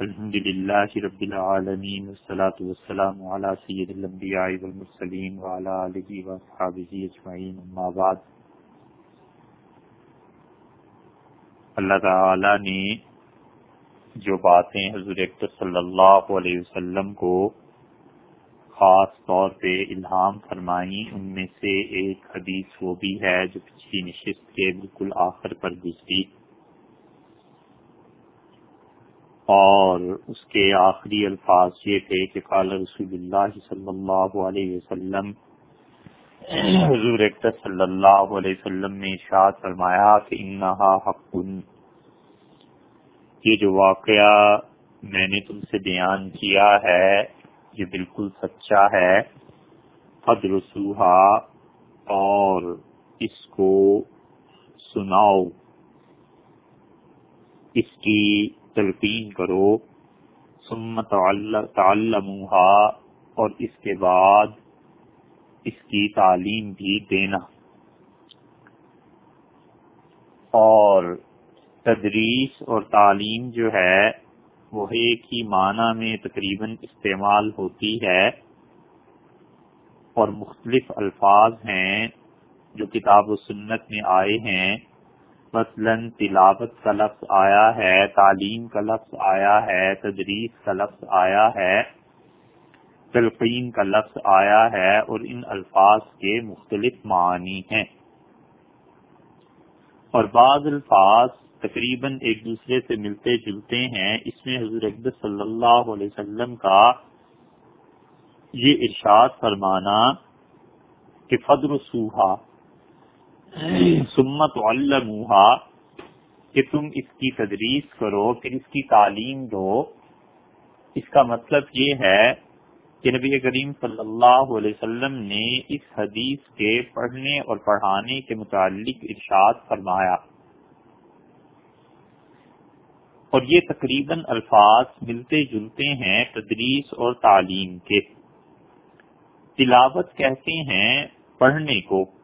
الحمد للہ رب العالمین والصلاة والسلام على سید الانبیاء والمرسلین وعلى آلہ واصحابہ اجمعین اما بعد. اللہ تعالی نے جو باتیں حضور اکتر صلی اللہ علیہ وسلم کو خاص طور پہ الہام فرمائی ان میں سے ایک حدیث وہ بھی ہے جو پچھلی نشست کے بالکل آخر پر گزری۔ اور اس کے آخری الفاظ یہ تھے کہ قال رسول اللہ صلی اللہ علیہ وسلم، حضور صلی اللہ علیہ وسلم نے ارشاد فرمایا کہ انہا حق یہ جو واقعہ میں نے تم سے بیان کیا ہے، یہ بالکل سچا ہے رسوحا اور اس کو سناؤ۔ اس کی تلقین کرو سمت تعلموہا اور اس کے بعد اس کی تعلیم بھی دینا۔ اور تدریس اور تعلیم جو ہے، وہ ایک ہی معنی میں تقریباً استعمال ہوتی ہے۔ اور مختلف الفاظ ہیں جو کتاب و سنت میں آئے ہیں۔ مثلا تلاوت کا لفظ آیا ہے، تعلیم کا لفظ آیا ہے، تدریس کا لفظ آیا ہے، تلقین کا لفظ آیا ہے اور ان الفاظ کے مختلف معنی ہیں۔ اور بعض الفاظ تقریباً ایک دوسرے سے ملتے جلتے ہیں۔ اس میں حضور اقدس صلی اللہ علیہ وسلم کا یہ ارشاد فرمانا کہ فدر سوہا سمت علموہا کہ تم اس کی تدریس کرو، پھر اس کی تعلیم دو۔ اس کا مطلب یہ ہے کہ نبی کریم صلی اللہ علیہ وسلم نے اس حدیث کے پڑھنے اور پڑھانے کے متعلق ارشاد فرمایا۔ اور یہ تقریباً الفاظ ملتے جلتے ہیں تدریس اور تعلیم کے۔ تلاوت کہتے ہیں پڑھنے کو۔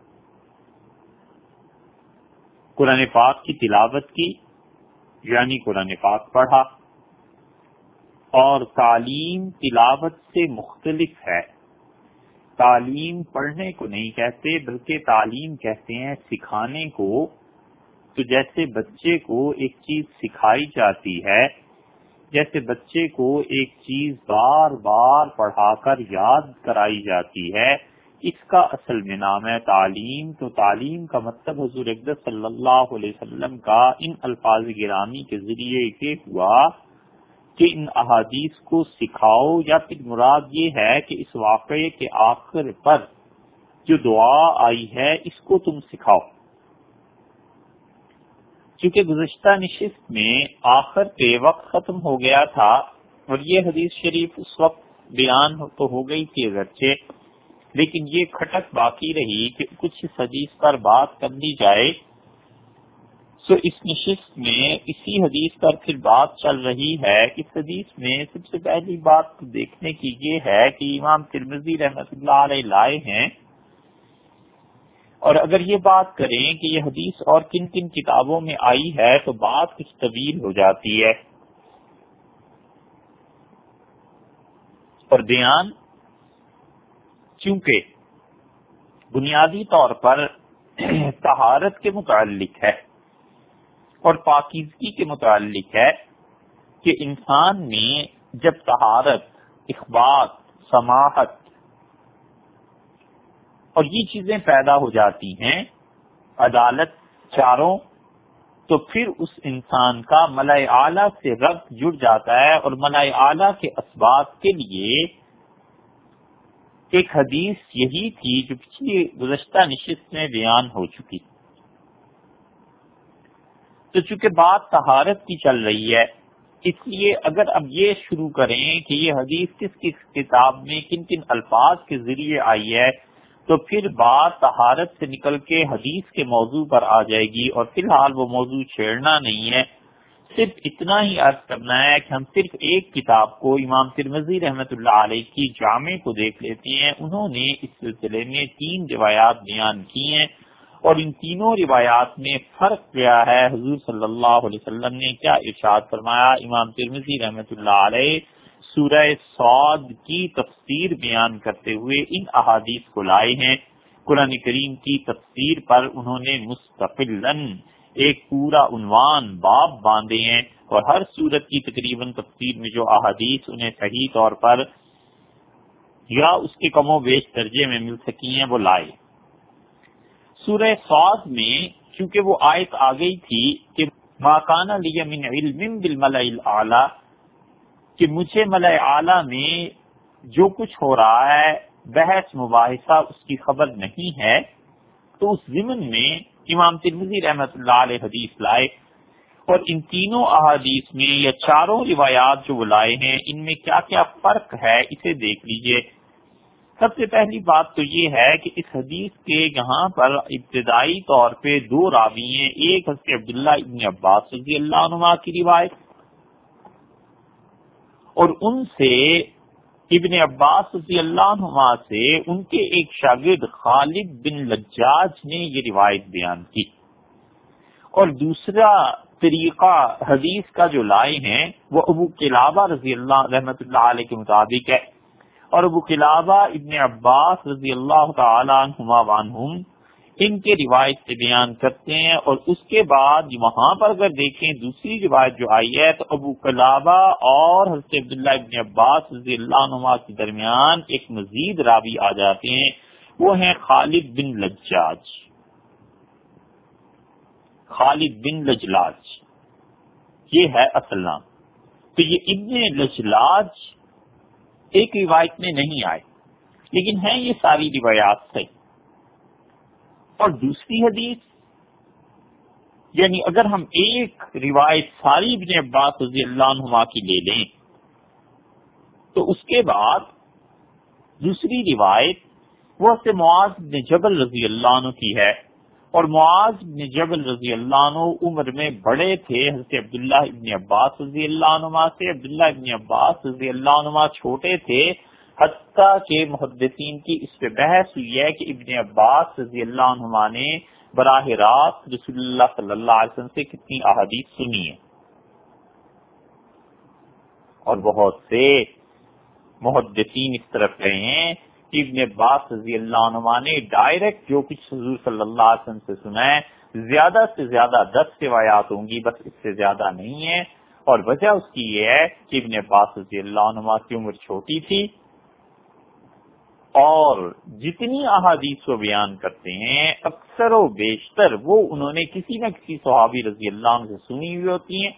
قرآن پاک کی تلاوت کی یعنی قرآن پاک پڑھا۔ اور تعلیم تلاوت سے مختلف ہے۔ تعلیم پڑھنے کو نہیں کہتے، بلکہ تعلیم کہتے ہیں سکھانے کو۔ تو جیسے بچے کو ایک چیز سکھائی جاتی ہے، جیسے بچے کو ایک چیز بار بار پڑھا کر یاد کرائی جاتی ہے اس کا اصل میں نام ہے تعلیم، تو تعلیم کا مطلب حضور اقدس صلی اللہ علیہ وسلم کا ان الفاظ گرامی کے ذریعے یہ ہوا کہ ان احادیث کو سکھاؤ، یا پھر مراد یہ ہے کہ اس واقعے کے آخر پر جو دعا آئی ہے، اس کو تم سکھاؤ۔ چونکہ گزشتہ نشست میں آخر پہ وقت ختم ہو گیا تھا، اور یہ حدیث شریف اس وقت بیان تو ہو گئی تھی، اگرچہ لیکن یہ کھٹک باقی رہی کہ کچھ اس حدیث پر بات کر جائے۔ سو اس نشست میں اسی حدیث پر پھر بات چل رہی ہے۔ اس حدیث میں سب سے پہلی بات دیکھنے کی یہ ہے کہ امام ترمزی رحمت اللہ علیہ لائے ہیں۔ اور اگر یہ بات کریں کہ یہ حدیث اور کن کن کتابوں میں آئی ہے تو بات کچھ طویل ہو جاتی ہے۔ اور بیان چونکہ بنیادی طور پر تہارت کے متعلق ہے اور پاکیزگی کے متعلق ہے کہ انسان میں جب تہارت اخبار سماحت اور یہ چیزیں پیدا ہو جاتی ہیں عدالت چاروں، تو پھر اس انسان کا ملائے اعلی سے ربط جڑ جاتا ہے اور ملائے اعلی کے اسباب کے لیے ایک حدیث یہی تھی جو پچھلی گزشتہ نشست میں بیان ہو چکی تو چونکہ بات تہارت کی چل رہی ہے، اس لیے اگر اب یہ شروع کریں کہ یہ حدیث کس کس کتاب میں کن کن الفاظ کے ذریعے آئی ہے، تو پھر بات طہارت سے نکل کے حدیث کے موضوع پر آ جائے گی اور فی الحال وہ موضوع چھیڑنا نہیں ہے۔ صرف اتنا ہی عرض کرنا ہے کہ ہم صرف ایک کتاب کو امام ترمزی رحمت اللہ علیہ کی جامع کو دیکھ لیتے ہیں۔ انہوں نے اس سلسلے میں تین روایات بیان کی ہیں اور ان تینوں روایات میں فرق کیا ہے۔ حضور صلی اللہ علیہ وسلم نے کیا ارشاد فرمایا؟ امام ترمزی رحمت اللہ علیہ سورہ سعود کی تفسیر بیان کرتے ہوئے ان احادیث کو لائے ہیں۔ قرآن کریم کی تفسیر پر انہوں نے مستقل ایک پورا عنوان باب باندھے ہیں اور ہر صورت کی تقریباً تفسیر میں جو احادیث انہیں صحیح طور پر یا اس کے کم و بیش درجے میں مل سکی ہیں، وہ لائے۔ سورہ سعود میں چونکہ وہ آیت آ گئی تھی کہ ماکانہ لیا من علم بالملع کہ مجھے ملع اعلی میں جو کچھ ہو رہا ہے، بحث مباحثہ اس کی خبر نہیں ہے، تو اس ضمن میں امام ترمزی رحمت اللہ علیہ حدیث لائے اور ان تینوں احادیث میں یا چاروں روایات جو وہ لائے ہیں، ان میں کیا کیا فرق ہے اسے دیکھ لیجیے۔ سب سے پہلی بات تو یہ ہے کہ اس حدیث کے یہاں پر ابتدائی طور پہ دو راوی ہیں، ایک حضرت عبداللہ ابن عباس رضی اللہ عنہ کی روایت اور ان سے ابن عباس رضی اللہ عنہ سے ان کے ایک شاگرد خالد بن لجاج نے یہ روایت بیان کی۔ اور دوسرا طریقہ حدیث کا جو لائے ہیں وہ ابو قلابہ رضی اللہ رحمت اللہ علیہ کے مطابق ہے۔ اور ابو قلابہ ابن عباس رضی اللہ تعالی عنہما وعنہم ان کے روایت سے بیان کرتے ہیں اور اس کے بعد وہاں پر اگر دیکھیں دوسری روایت جو آئی ہے تو ابو کلابہ اور حضرت عبداللہ ابن عباس رضی اللہ عنہ کے درمیان ایک مزید راوی آ جاتے ہیں، وہ ہیں خالد بن لجاج۔ خالد بن لجلاج۔ یہ ہے اصل نام۔ تو یہ ابن لجلاج ایک روایت میں نہیں آئے، لیکن ہیں یہ ساری روایات سے اور دوسری حدیث یعنی اگر ہم ایک روایت ساری ابن عباس رضی اللہ عنہ کی لے لیں، تو اس کے بعد دوسری روایت وہ سے معاذ بن جبل رضی اللہ عنہ کی ہے۔ اور معاذ بن جبل رضی اللہ عنہ عمر میں بڑے تھے، حضرت عبداللہ ابن عباس رضی اللہ عنہ سے، عبداللہ ابن عباس رضی اللہ عنہ چھوٹے تھے۔ حتیٰ کہ محدثین کی اس پہ بحث ہوئی ہے کہ ابن عباس رضی اللہ عنہ نے براہ راست رسول اللہ صلی اللہ علیہ وسلم سے کتنی احادیث سنی ہے اور بہت سے محدثین اس طرف رہے ہیں کہ ابن عباس رضی اللہ عنہ نے ڈائریکٹ جو کچھ حضور صلی اللہ علیہ وسلم سے سنا ہے، زیادہ سے زیادہ دس روایات ہوں گی، بس اس سے زیادہ نہیں ہے۔ اور وجہ اس کی یہ ہے کہ ابن عباس رضی اللہ عنہ کی عمر چھوٹی تھی۔ اور جتنی احادیث و بیان کرتے ہیں، اکثر و بیشتر وہ انہوں نے کسی نہ کسی صحابی رضی اللہ عنہ سے سنی ہوئی ہوتی ہیں۔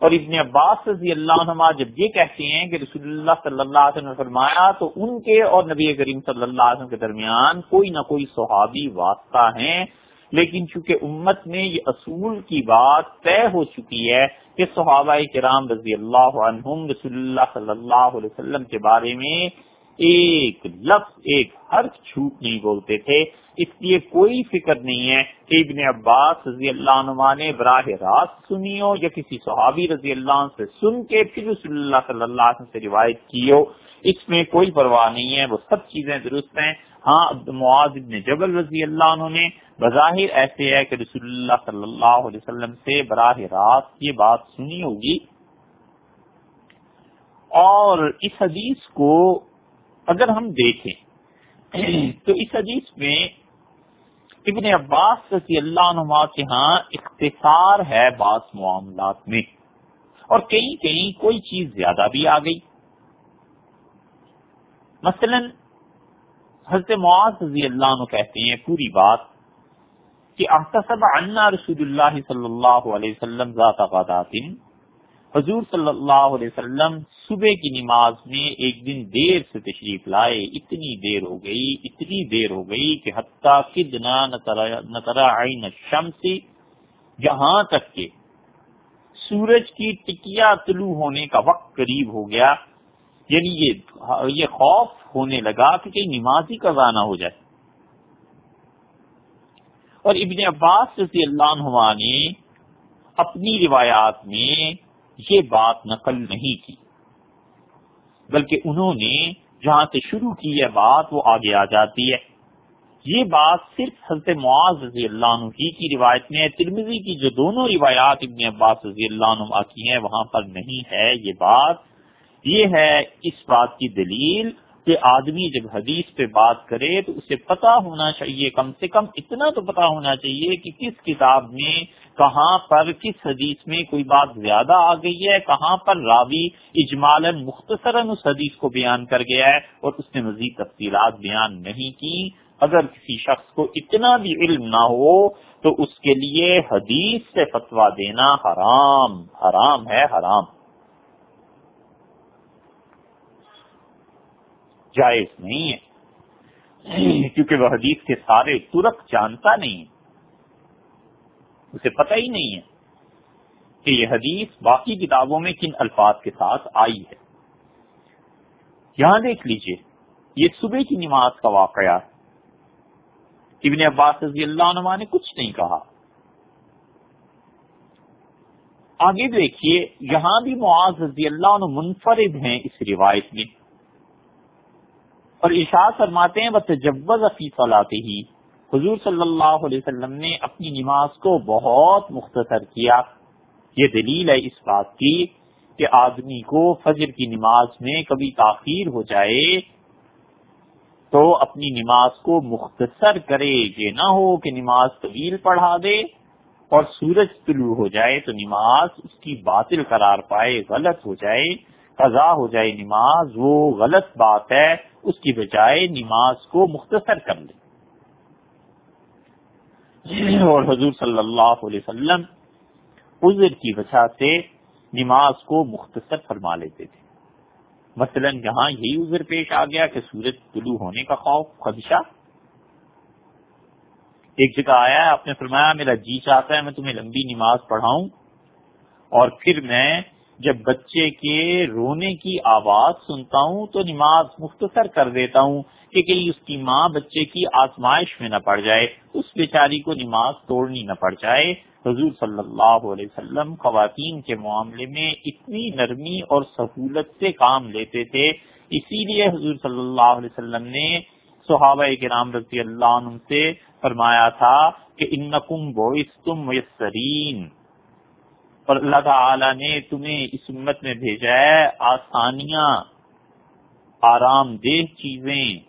اور ابن عباس رضی اللہ عنہ جب یہ کہتے ہیں کہ رسول اللہ صلی اللہ علیہ وسلم نے فرمایا، تو ان کے اور نبی کریم صلی اللہ علیہ وسلم کے درمیان کوئی نہ کوئی صحابی واسطہ ہیں۔ لیکن چونکہ امت میں یہ اصول کی بات طے ہو چکی ہے کہ صحابہ کرام رضی اللہ عنہم رسول اللہ صلی اللہ علیہ وسلم کے بارے میں ایک لفظ، ایک حرف چھوٹ نہیں بولتے تھے۔ اس لیے کوئی فکر نہیں ہے کہ ابن عباس رضی اللہ عنہ نے براہ راست سنی ہو یا کسی صحابی رضی اللہ عنہ سے سن کے پھر رسول اللہ صلی اللہ علیہ وسلم سے روایت کی ہو۔ اس میں کوئی پرواہ نہیں ہے، وہ سب چیزیں درست ہیں۔ ہاں معاذ ابن جبل رضی اللہ عنہ نے بظاہر ایسے ہے کہ رسول اللہ صلی اللہ علیہ وسلم سے براہ راست یہ بات سنی ہوگی۔ اور اس حدیث کو اگر ہم دیکھیں تو اس حدیث میں ابن عباس رضی اللہ عنہ کے ہاں اختصار ہے بعض معاملات میں اور کہیں کہیں کوئی چیز زیادہ بھی آ گئی۔ مثلا حضرت معاذ رضی اللہ عنہ کہتے ہیں پوری بات کہ احتسب عنا رسول اللہ صلی اللہ علیہ وسلم ذات حضور صلی اللہ علیہ وسلم صبح کی نماز میں ایک دن دیر سے تشریف لائے، اتنی دیر ہو گئی، اتنی دیر ہو گئی کہ حتیٰ کدنا نترا عین الشمس، جہاں تک کہ سورج کی ٹکیا طلوع ہونے کا وقت قریب ہو گیا یعنی یہ یہ خوف ہونے لگا کہ کہیں نمازی کا نہ ہو جائے۔ اور ابن عباس رضی اللہ عنہ نے اپنی روایات میں یہ بات نقل نہیں کی۔ بلکہ انہوں نے جہاں سے شروع کی ہے بات وہ آگے آ جاتی ہے۔ یہ بات صرف حضرت معاذ رضی اللہ عنہ کی روایت میں ترمزی کی جو دونوں روایات ابن عباس رضی اللہ عنہ کی ہیں، وہاں پر نہیں ہے یہ بات۔ یہ ہے اس بات کی دلیل کہ آدمی جب حدیث پہ بات کرے تو اسے پتا ہونا چاہیے، کم سے کم اتنا تو پتا ہونا چاہیے کہ کس کتاب میں کہاں پر کس حدیث میں کوئی بات زیادہ آ گئی ہے؟ کہاں پر راوی اجمالا مختصراً اس حدیث کو بیان کر گیا ہے اور اس نے مزید تفصیلات بیان نہیں کی۔ اگر کسی شخص کو اتنا بھی علم نہ ہو تو اس کے لیے حدیث سے فتوا دینا حرام حرام ہے، حرام۔ جائز نہیں ہے۔ کیونکہ وہ حدیث کے سارے ترک جانتا نہیں اسے پتہ ہی نہیں ہے کہ یہ حدیث باقی کتابوں میں کن الفاظ کے ساتھ آئی ہے۔ یہاں دیکھ لیجیے، یہ صبح کی نماز کا واقعہ ابن عباس رضی اللہ عنہ نے کچھ نہیں کہا۔ آگے دیکھیے، یہاں بھی معاذ رضی اللہ عنہ منفرد ہیں اس روایت میں۔ اور اشاعت فرماتے ہیں بس جبز صلاحی ہی حضور صلی اللہ علیہ وسلم نے اپنی نماز کو بہت مختصر کیا۔ یہ دلیل ہے اس بات کی کہ آدمی کو فجر کی نماز میں کبھی تاخیر ہو جائے تو اپنی نماز کو مختصر کرے، یہ نہ ہو کہ نماز طویل پڑھا دے اور سورج طلوع ہو جائے تو نماز اس کی باطل قرار پائے، غلط ہو جائے، قضا ہو جائے نماز، وہ غلط بات ہے، اس کی بجائے نماز کو مختصر کر لے۔ اور حضور صلی اللہ علیہ وسلم عذر کی وجہ سے نماز کو مختصر فرما لیتے تھے۔ مثلا یہاں یہی عذر پیش آ گیا کہ سورج طلوع ہونے کا خوف، خدشہ۔ ایک جگہ آیا ہے آپ نے فرمایا، میرا جی چاہتا ہے، میں تمہیں لمبی نماز پڑھاؤں۔ اور پھر میں جب بچے کے رونے کی آواز سنتا ہوں تو نماز مختصر کر دیتا ہوں۔ کہ کہیں اس کی ماں بچے کی آزمائش میں نہ پڑ جائے، اس بیچاری کو نماز توڑنی نہ پڑ جائے۔ حضور صلی اللہ علیہ وسلم خواتین کے معاملے میں اتنی نرمی اور سہولت سے کام لیتے تھے۔ اسی لیے حضور صلی اللہ علیہ وسلم نے صحابہ کے رضی اللہ عنہ سے فرمایا تھا کہ انکم بوئس تم میسرین۔ اور اللہ تعالی نے تمہیں اس امت میں بھیجا ہے آسانیاں، آرام دہ چیزیں۔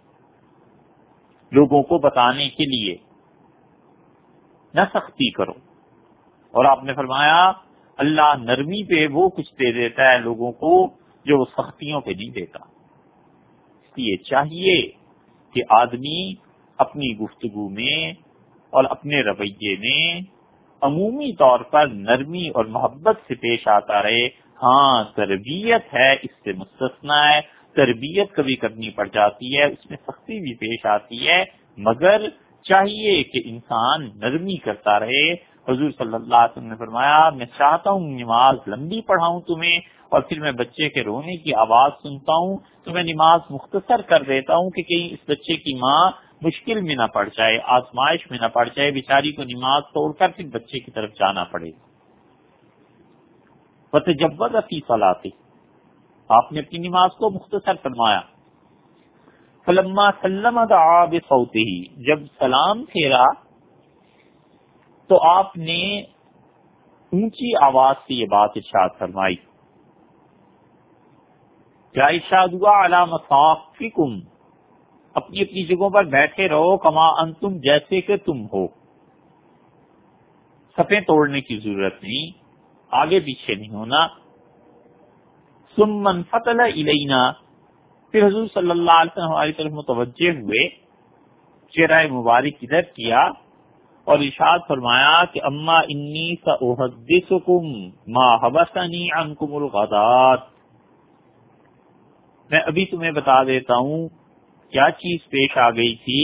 لوگوں کو بتانے کے لیے۔ نہ سختی کرو۔ اور آپ نے فرمایا، اللہ نرمی پہ وہ کچھ دے دیتا ہے لوگوں کو جو وہ سختیوں پہ نہیں دیتا۔ اس لیے چاہیے کہ آدمی اپنی گفتگو میں اور اپنے رویے میں عمومی طور پر نرمی اور محبت سے پیش آتا رہے۔ ہاں تربیت ہے، اس سے مستثنا ہے۔ تربیت کبھی کرنی پڑ جاتی ہے، اس میں سختی بھی پیش آتی ہے۔ مگر چاہیے کہ انسان نرمی کرتا رہے۔ حضور صلی اللہ علیہ وسلم نے فرمایا، میں چاہتا ہوں نماز لمبی پڑھاؤں تمہیں اور پھر میں بچے کے رونے کی آواز سنتا ہوں۔ تو میں نماز مختصر کر دیتا ہوں کہ کہیں اس بچے کی ماں مشکل میں نہ پڑ جائے، آزمائش میں نہ پڑ جائے، بیچاری کو نماز توڑ کر پھر بچے کی طرف جانا پڑے۔ جب فلاطی آپ نے اپنی نماز کو مختصر فرمایا۔ فلما سلم ہی جب سلام پھیرا، تو آپ نے اونچی آواز سے یہ بات ارشاد فرمائی۔ کیا ارشاد ہوا؟ علام صافکم اپنی اپنی جگہوں پر بیٹھے رہو، کما ان تم جیسے کہ تم ہو۔ سفے توڑنے کی ضرورت نہیں، آگے پیچھے نہیں ہونا۔ سم من فتل الینا پھر حضور صلی اللہ علیہ وسلم ہماری طرف متوجہ ہوئے، چہرہ مبارک ادھر کیا اور اشاد فرمایا کہ اما انی سا ما حبسنی عنکم الغدات۔ میں ابھی تمہیں بتا دیتا ہوں کیا چیز پیش آ گئی تھی،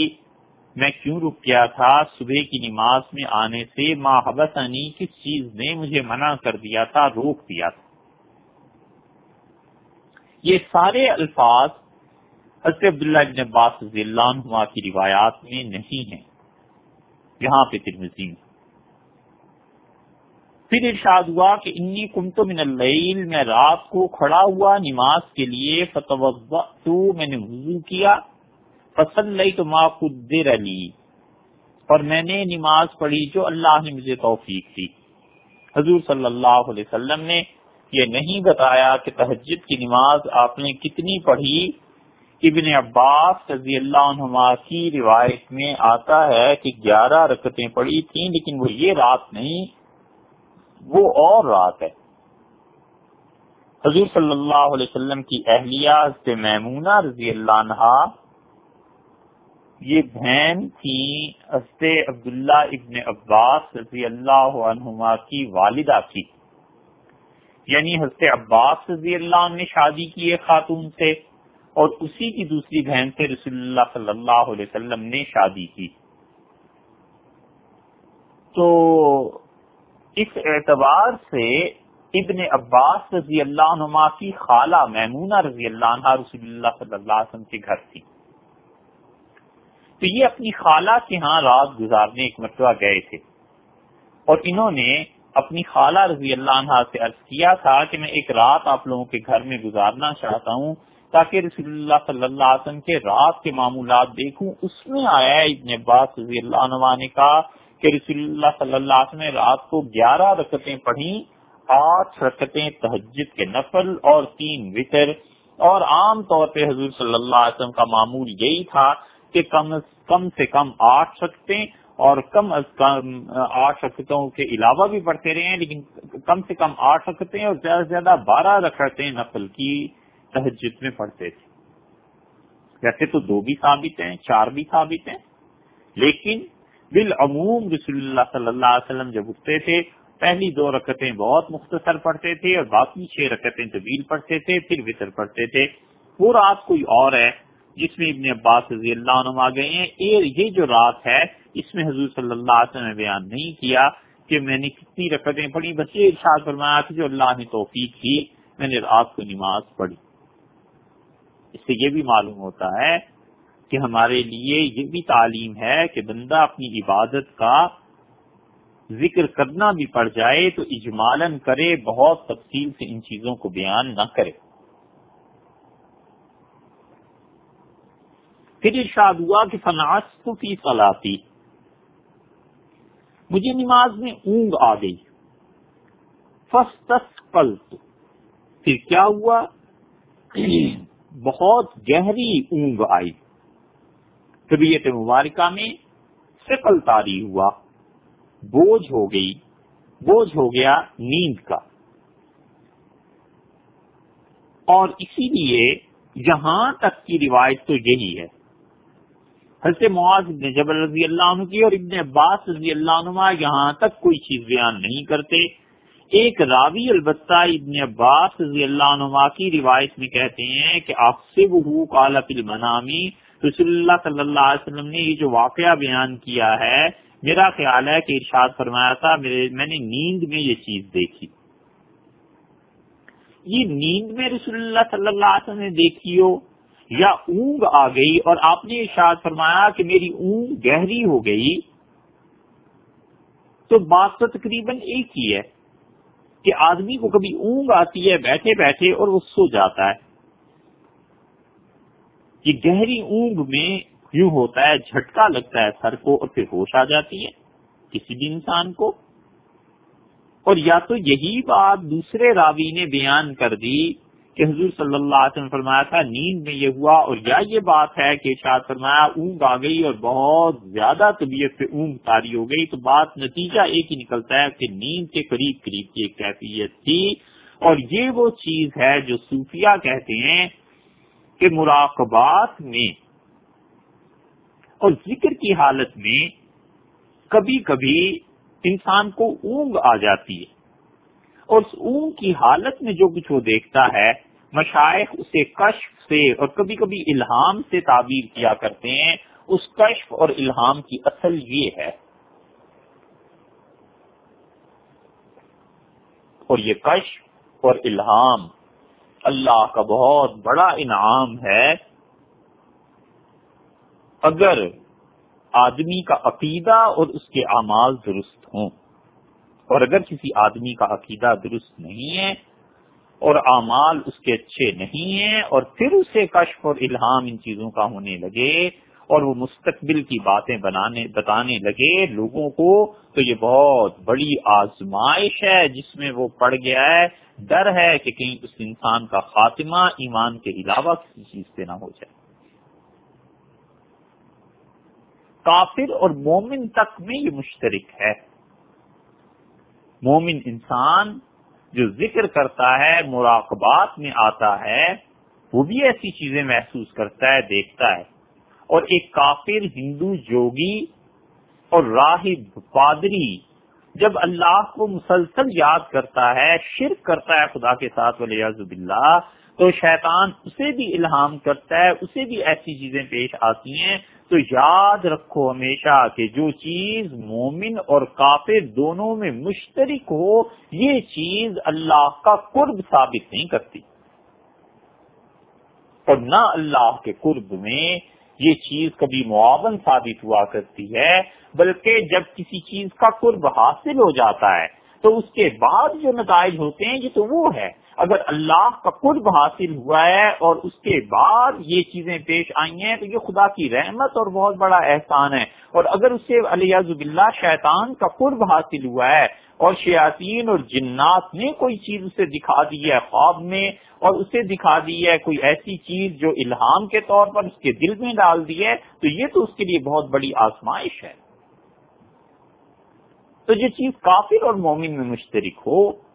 میں کیوں رک گیا تھا صبح کی نماز میں آنے سے ماں حبسنی کس چیز نے مجھے منع کر دیا تھا، روک دیا تھا۔ یہ سارے الفاظ حضرت عبداللہ ابن عباس رضی اللہ عنہ کی روایات میں نہیں ہیں۔ یہاں پہ ترمزی میں۔ پھر ارشاد ہوا کہ انی کمتو من اللیل، میں رات کو کھڑا ہوا نماز کے لیے فتوض میں نے وضو کیا پسند لئی تو ماں قدر علی اور میں نے نماز پڑھی جو اللہ نے مجھے توفیق دی۔ حضور صلی اللہ علیہ وسلم نے یہ نہیں بتایا کہ تہجد کی نماز آپ نے کتنی پڑھی؟ ابن عباس رضی اللہ عنہما کی روایت میں آتا ہے کہ گیارہ رکتیں پڑھی تھیں، لیکن وہ یہ رات نہیں، وہ اور رات ہے۔ حضور صلی اللہ علیہ وسلم کی اہلیہ سے میمونہ رضی اللہ عنہ یہ بہن تھی عبداللہ ابن عباس رضی اللہ عنہما کی والدہ کی۔ یعنی حضرت عباس رضی اللہ عنہ نے شادی کی ایک خاتون سے اور اسی کی دوسری بہن سے رسول اللہ صلی اللہ علیہ وسلم نے شادی کی۔ تو اس اعتبار سے ابن عباس رضی اللہ عنہ کی خالہ میمونہ رضی اللہ عنہ رسول اللہ صلی اللہ علیہ وسلم کے گھر تھی۔ تو یہ اپنی خالہ کے ہاں رات گزارنے ایک مرتبہ گئے تھے اور انہوں نے اپنی خالہ رضی اللہ عنہ سے عرض کیا تھا کہ میں ایک رات آپ لوگوں کے گھر میں گزارنا چاہتا ہوں تاکہ رسول اللہ صلی اللہ علیہ وسلم کے رات کے معمولات دیکھوں۔ اس میں آیا ابن عباس رضی اللہ عنہ نے کہا کہ رسول اللہ صلی اللہ علیہ وسلم نے رات کو گیارہ رکتیں پڑھی آٹھ رکتیں تہجد کے نفل اور تین وطر۔ اور عام طور پہ حضور صلی اللہ علیہ وسلم کا معمول یہی تھا کہ کم کم سے کم آٹھ رکھتے اور کم از کم آٹھ رکھتوں کے علاوہ بھی پڑھتے رہے ہیں، لیکن کم سے کم آٹھ رکھتے ہیں اور زیادہ سے زیادہ بارہ رکھتے نفل کی تہجد میں پڑھتے تھے۔ ویسے تو دو بھی ثابت ہیں، چار بھی ثابت ہیں، لیکن بالعموم رسول اللہ صلی اللہ علیہ وسلم جب اٹھتے تھے، پہلی دو رکعتیں بہت مختصر پڑھتے تھے اور باقی چھ رکعتیں طویل پڑھتے تھے، پھر وطر پڑھتے تھے۔ وہ رات کوئی اور ہے جس میں ابن عباس رضی اللہ عنہ آ گئے ہیں۔ یہ جو رات ہے، اس میں حضور صلی اللہ علیہ وسلم نے بیان نہیں کیا کہ میں نے کتنی رکعتیں پڑھی، بس یہ ارشاد فرمایا تھا جو اللہ نے توفیق کی، میں نے رات کو نماز پڑھی۔ اس سے یہ بھی معلوم ہوتا ہے کہ ہمارے لیے یہ بھی تعلیم ہے کہ بندہ اپنی عبادت کا ذکر کرنا بھی پڑ جائے تو اجمالن کرے، بہت تفصیل سے ان چیزوں کو بیان نہ کرے۔ پھر ارشاد ہوا کہ فناس فی صلاتی مجھے نماز میں اونگ آ گئی۔ پھر کیا ہوا؟ بہت گہری اونگ آئی۔ طبیعت مبارکہ میں سکل تاری ہوا۔ بوجھ ہو گئی۔ بوجھ ہو گیا نیند کا۔ اور اسی لیے جہاں تک کی روایت تو یہی ہے۔ حضرت معاذ ابن جبل رضی اللہ عنہ کی اور ابن عباس رضی اللہ عنہ یہاں تک کوئی چیز بیان نہیں کرتے۔ ایک راوی البتہ ابن عباس رضی اللہ عنہ کی روایت میں کہتے ہیں کہ آپ سے وہ کالا فل منامی رسول اللہ صلی اللہ علیہ وسلم نے یہ جو واقعہ بیان کیا ہے، میرا خیال ہے کہ ارشاد فرمایا تھا، میرے، میں نے نیند میں یہ چیز دیکھی۔ یہ نیند میں رسول اللہ صلی اللہ علیہ وسلم نے دیکھی ہو؟ یا اونگ آ گئی اور آپ نے ارشاد فرمایا کہ میری اونگ گہری ہو گئی، تو بات تو تقریباً ایک ہی ہے کہ آدمی کو کبھی اونگ آتی ہے، بیٹھے بیٹھے اور وہ سو جاتا ہے۔ یہ گہری اونگ میں یوں ہوتا ہے، جھٹکا لگتا ہے سر کو اور پھر ہوش آ جاتی ہے کسی بھی انسان کو۔ اور یا تو یہی بات دوسرے راوی نے بیان کر دی کہ حضور صلی اللہ علیہ وسلم فرمایا تھا، نیند میں یہ ہوا اور یا یہ بات ہے کہ شاید فرمایا اونگ آ گئی اور بہت زیادہ طبیعت پہ اونگ تاری ہو گئی، تو بات نتیجہ ایک ہی نکلتا ہے کہ نیند کے قریب قریب کی ایک کیفیت تھی۔ اور یہ وہ چیز ہے جو صوفیہ کہتے ہیں کہ مراقبات میں اور ذکر کی حالت میں کبھی کبھی انسان کو اونگ آ جاتی ہے۔ اور اس اونگ کی حالت میں جو کچھ وہ دیکھتا ہے مشائق اسے کشف سے اور کبھی کبھی الہام سے تعبیر کیا کرتے ہیں۔ اس کشف اور الہام کی اصل یہ ہے۔ اور یہ کشف اور الہام اللہ کا بہت بڑا انعام ہے۔ اگر آدمی کا عقیدہ اور اس کے اعمال درست ہوں، اور اگر کسی آدمی کا عقیدہ درست نہیں ہے اور اعمال اس کے اچھے نہیں ہیں اور پھر اسے کشف اور الہام ان چیزوں کا ہونے لگے اور وہ مستقبل کی باتیں بنانے بتانے لگے لوگوں کو، تو یہ بہت بڑی آزمائش ہے جس میں وہ پڑ گیا ہے۔ ڈر ہے کہ کہیں اس انسان کا خاتمہ ایمان کے علاوہ کسی چیز سے نہ ہو جائے۔ کافر اور مومن تک میں یہ مشترک ہے۔ مومن انسان جو ذکر کرتا ہے، مراقبات میں آتا ہے، وہ بھی ایسی چیزیں محسوس کرتا ہے، دیکھتا ہے۔ اور ایک کافر، ہندو جوگی اور راہب، پادری جب اللہ کو مسلسل یاد کرتا ہے، شرک کرتا ہے خدا کے ساتھ ولی اللہ تو شیطان اسے بھی الہام کرتا ہے، اسے بھی ایسی چیزیں پیش آتی ہیں تو یاد رکھو ہمیشہ کہ جو چیز مومن اور کافر دونوں میں مشترک ہو، یہ چیز اللہ کا قرب ثابت نہیں کرتی۔ اور نہ اللہ کے قرب میں یہ چیز کبھی معاون ثابت ہوا کرتی ہے، بلکہ جب کسی چیز کا قرب حاصل ہو جاتا ہے، تو اس کے بعد جو نتائج ہوتے ہیں یہ تو وہ ہے۔ اگر اللہ کا قرب حاصل ہوا ہے اور اس کے بعد یہ چیزیں پیش آئی ہیں، تو یہ خدا کی رحمت اور بہت بڑا احسان ہے۔ اور اگر اسے علیہ اللہ شیطان کا قرب حاصل ہوا ہے اور شیاطین اور جنات نے کوئی چیز اسے دکھا دی ہے خواب میں اور اسے دکھا دی ہے کوئی ایسی چیز جو الہام کے طور پر اس کے دل میں ڈال دی ہے، تو یہ تو اس کے لیے بہت بڑی آزمائش ہے۔ تو یہ چیز کافر اور مومن میں مشترک ہو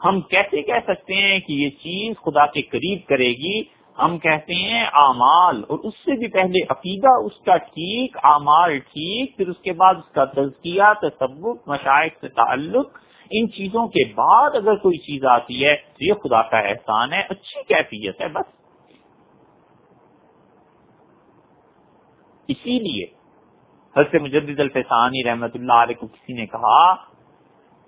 ہم کیسے کہہ سکتے ہیں کہ یہ چیز خدا کے قریب کرے گی؟ ہم کہتے ہیں اعمال، اور اس سے بھی پہلے عقیدہ اس کا ٹھیک، اعمال ٹھیک، پھر اس کے بعد اس کا تزکیہ، تصوف مشاعر سے تعلق، ان چیزوں کے بعد اگر کوئی چیز آتی ہے تو یہ خدا کا احسان ہے، اچھی کیفیت ہے، بس۔ اسی لیے حضرت مجدد الفسانی رحمت اللہ علیہ کو کسی نے کہا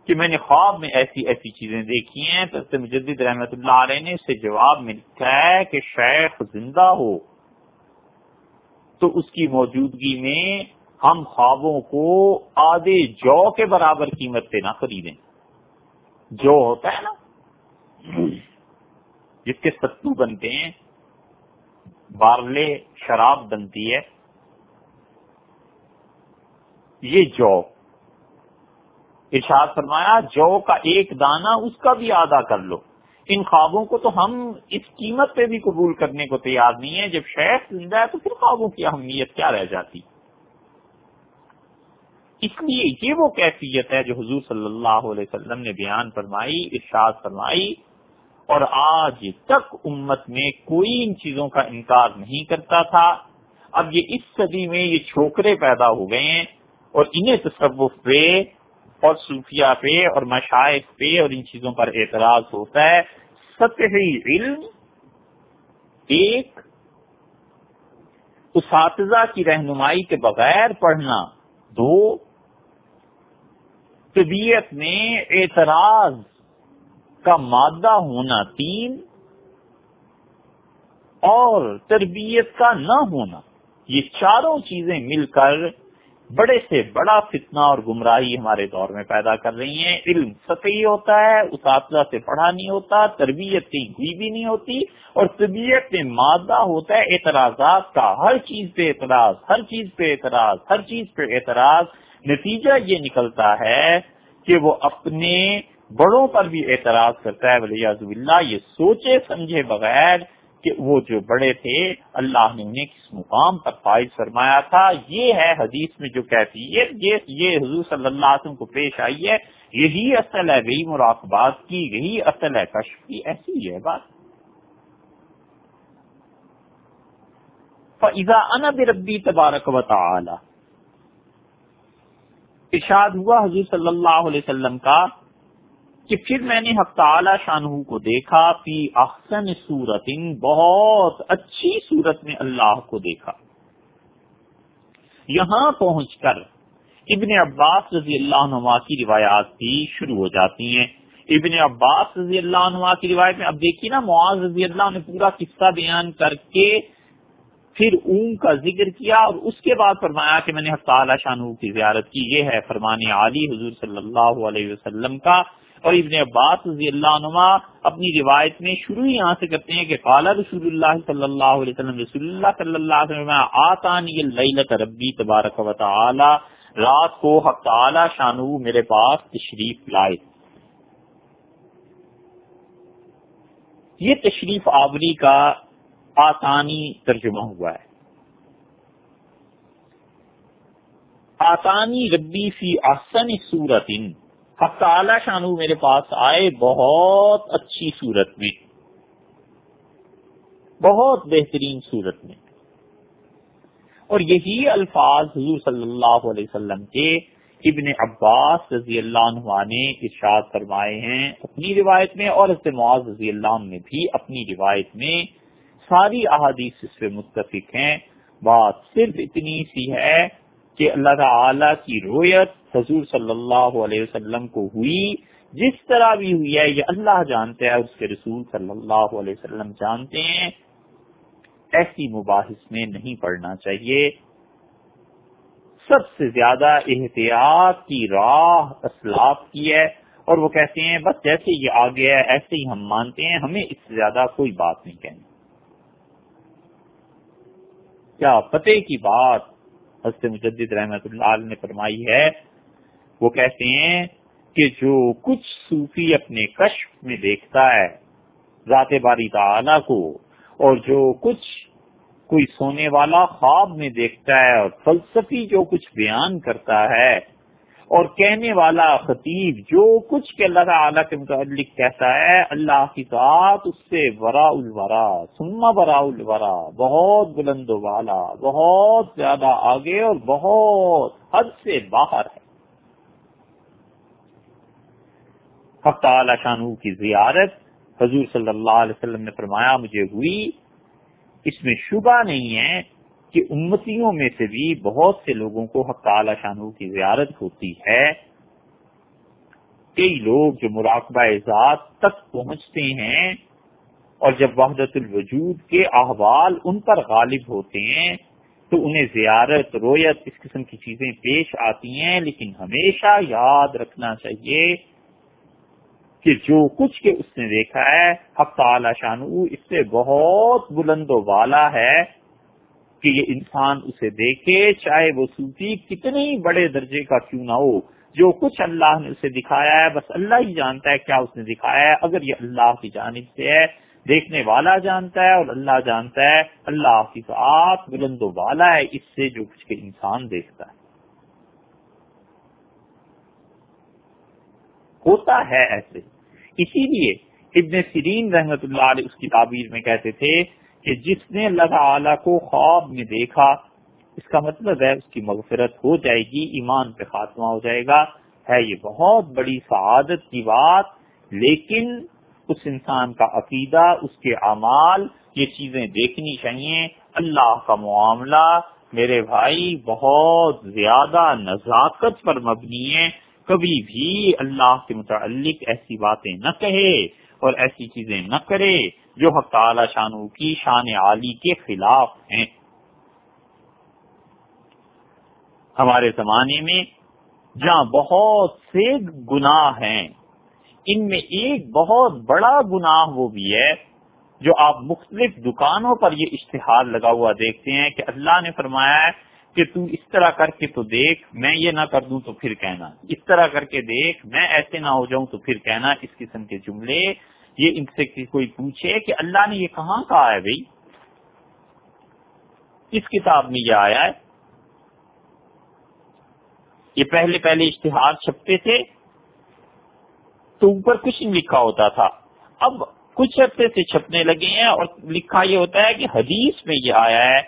کہ میں نے خواب میں ایسی ایسی چیزیں دیکھی ہیں، تو حضرت مجدد رحمت اللہ علیہ نے اسے جواب میں لکھا ہے کہ شیخ زندہ ہو۔ تو اس کی موجودگی میں ہم خوابوں کو آدھے جو کے برابر قیمت پہ نہ خریدیں۔ جو ہوتا ہے نا جس کے ستو بنتے ہیں؟ بارلے شراب بنتی ہے۔ یہ جو ارشاد فرمایا، جو کا ایک دانہ اس کا بھی آدھا کر لو۔ ان خوابوں کو تو ہم اس قیمت پہ بھی قبول کرنے کو تیار نہیں ہے جب شیخ زندہ ہے تو پھر خوابوں کی اہمیت کیا رہ جاتی؟ اس لیے یہ وہ کیفیت ہے جو حضور صلی اللہ علیہ وسلم نے بیان فرمائی، ارشاد فرمائی۔ اور آج تک امت میں کوئی ان چیزوں کا انکار نہیں کرتا تھا۔ اب یہ اس صدی میں یہ چھوکرے پیدا ہو گئے ہیں اور انہیں تصوف پہ اور صوفیہ پہ اور مشائق پہ اور ان چیزوں پر اعتراض ہوتا ہے۔ سطحی علم ایک اساتذہ کی رہنمائی کے بغیر پڑھنا۔ دو، طبیعت میں اعتراض کا مادہ ہونا۔ تین، اور تربیت کا نہ ہونا۔ یہ چاروں چیزیں مل کر بڑے سے بڑا فتنہ اور گمراہی ہمارے دور میں پیدا کر رہی ہیں۔ علم سطحی ہوتا ہے اساتذہ سے پڑھا نہیں ہوتا، تربیت کی ہوئی بھی نہیں ہوتی اور طبیعت میں مادہ ہوتا ہے اعتراضات کا۔ ہر چیز پہ اعتراض، ہر چیز پہ اعتراض، ہر چیز پہ اعتراض۔ نتیجہ یہ نکلتا ہے کہ وہ اپنے بڑوں پر بھی اعتراض کرتا ہے۔ ولی اللہ یہ سوچے سمجھے بغیر کہ وہ جو بڑے تھے، اللہ نے انہیں کس مقام پر فائز فرمایا تھا؟ یہ ہے حدیث میں جو کہتی ہے، یہ حضور صلی اللہ علیہ وسلم کو پیش آئی ہے، یہی اصل ہے، وہی مراقبات کی، یہی اصل ہے، کشف کی، ایسی ہے بات۔ فضا ان بربی تبارک و تعالی ارشاد ہوا حضور صلی اللہ علیہ وسلم کا کہ پھر میں نے حق تعالی شاہ کو دیکھا، فی احسن صورت بہت اچھی صورت میں اللہ کو دیکھا۔ یہاں پہنچ کر ابن عباس رضی اللہ عنہ کی روایات بھی شروع ہو جاتی ہیں۔ ابن عباس رضی اللہ عنہ کی روایت میں، اب دیکھیے نا، معاذ رضی اللہ نے پورا قصہ بیان کر کے پھر اون کا ذکر کیا اور اس کے بعد فرمایا کہ میں نے حق تعالی شاہ کی زیارت کی۔ یہ ہے فرمان علی حضور صلی اللہ علیہ وسلم کا۔ اور ابن عباس رضی اللہ عنہ اپنی روایت میں شروع ہی یہاں سے کرتے ہیں کہ قال رسول اللہ صلی اللہ علیہ وسلم، رسول اللہ صلی اللہ علیہ وسلم، آتانی اللیلت ربی تبارک و تعالی، رات کو حق تعالی شانو میرے پاس تشریف لائے۔ یہ تشریف آوری کا آسانی ترجمہ ہوا ہے۔ آسانی ربی فی آسن صورت حق تعالی شانو میرے پاس آئے بہت اچھی صورت میں۔ بہت بہترین صورت میں۔ اور یہی الفاظ حضور صلی اللہ علیہ وسلم کے ابن عباس رضی اللہ عنہ نے ارشاد فرمائے ہیں اپنی روایت میں اور اس معاذ رضی اللہ عنہ نے بھی اپنی روایت میں ساری احادیث اس پہ متفق ہیں۔ بات صرف اتنی سی ہے کہ اللہ تعالی کی رویت حضور صلی اللہ علیہ وسلم کو ہوئی، جس طرح بھی ہوئی ہے، یہ اللہ جانتے ہیں اس کے رسول صلی اللہ علیہ وسلم جانتے ہیں۔ ایسی مباحث میں نہیں پڑھنا چاہیے۔ سب سے زیادہ احتیاط کی راہ اسلاف کی ہے۔ اور وہ کہتے ہیں، بس جیسے یہ آ گیا ہے، ایسے ہی ہم مانتے ہیں، ہمیں اس سے زیادہ کوئی بات نہیں کہنی۔ کیا پتے کی بات حضرت مجدد رحمت اللہ نے فرمائی ہے، وہ کہتے ہیں کہ جو کچھ صوفی اپنے کشف میں دیکھتا ہے ذات باری تعالی کو، اور جو کچھ کوئی سونے والا خواب میں دیکھتا ہے اور فلسفی جو کچھ بیان کرتا ہے اور کہنے والا خطیب، جو کچھ کہ اللہ تعالیٰ کے متعلق کہتا ہے، اللہ کی ذات اس سے ورا الورا سما برا الورا، بہت بلند والا بہت زیادہ آگے اور بہت حد سے باہر ہے۔ حق تعالی شانو کی زیارت حضور صلی اللہ علیہ وسلم نے فرمایا، مجھے ہوئی، اس میں شبہ نہیں ہے کہ امتیوں میں سے بھی بہت سے لوگوں کو حق تعالی شانو کی زیارت ہوتی ہے۔ کئی لوگ جو مراقبہ ذات تک پہنچتے ہیں اور جب وحدت الوجود کے احوال ان پر غالب ہوتے ہیں، تو انہیں زیارت رویت اس قسم کی چیزیں پیش آتی ہیں، لیکن ہمیشہ یاد رکھنا چاہیے کہ جو کچھ کے اس نے دیکھا ہے، حق تعالی شانو اس سے بہت بلند و والا ہے۔ کہ یہ انسان اسے دیکھے، چاہے وہ صوفی کتنے ہی بڑے درجے کا کیوں نہ ہو، جو کچھ اللہ نے اسے دکھایا ہے، بس اللہ ہی جانتا ہے کیا اس نے دکھایا ہے۔ اگر یہ اللہ کی جانب سے ہے، دیکھنے والا جانتا ہے اور اللہ جانتا ہے، اللہ کی ذات بلند و والا ہے، اس سے جو کچھ کے انسان دیکھتا ہے۔ ہوتا ہے ایسے۔ اسی لیے ابن سرین رحمت اللہ علیہ اس کی تعبیر میں کہتے تھے کہ جس نے اللہ تعالی کو خواب میں دیکھا، اس کا مطلب ہے اس کی مغفرت ہو جائے گی، ایمان پہ خاتمہ ہو جائے گا۔ ہے یہ بہت بڑی سعادت کی بات، لیکن اس انسان کا عقیدہ، اس کے اعمال، یہ چیزیں دیکھنی چاہیے۔ اللہ کا معاملہ میرے بھائی بہت زیادہ نزاکت پر مبنی ہے۔ کبھی بھی اللہ کے متعلق ایسی باتیں نہ کہے اور ایسی چیزیں نہ کرے۔ جو حق تعالی شانو کی شان عالی کے خلاف ہیں۔ ہمارے زمانے میں جہاں بہت سے گناہ ہیں، ان میں ایک بہت بڑا گناہ وہ بھی ہے جو آپ مختلف دکانوں پر یہ اشتہار لگا ہوا دیکھتے ہیں کہ اللہ نے فرمایا ہے کہ تو اس طرح کر کے تو دیکھ، میں یہ نہ کر دوں تو پھر کہنا۔ اس طرح کر کے دیکھ، میں ایسے نہ ہو جاؤں تو پھر کہنا۔ اس قسم کے جملے یہ ان سے کوئی پوچھے کہ اللہ نے یہ کہاں کہا ہے بھائی؟ کس کتاب میں یہ آیا ہے۔ یہ پہلے پہلے اشتہار چھپتے تھے تو اوپر کچھ نہیں لکھا ہوتا تھا۔ اب کچھ ہفتے سے چھپنے لگے ہیں اور لکھا یہ ہوتا ہے کہ حدیث میں یہ آیا ہے،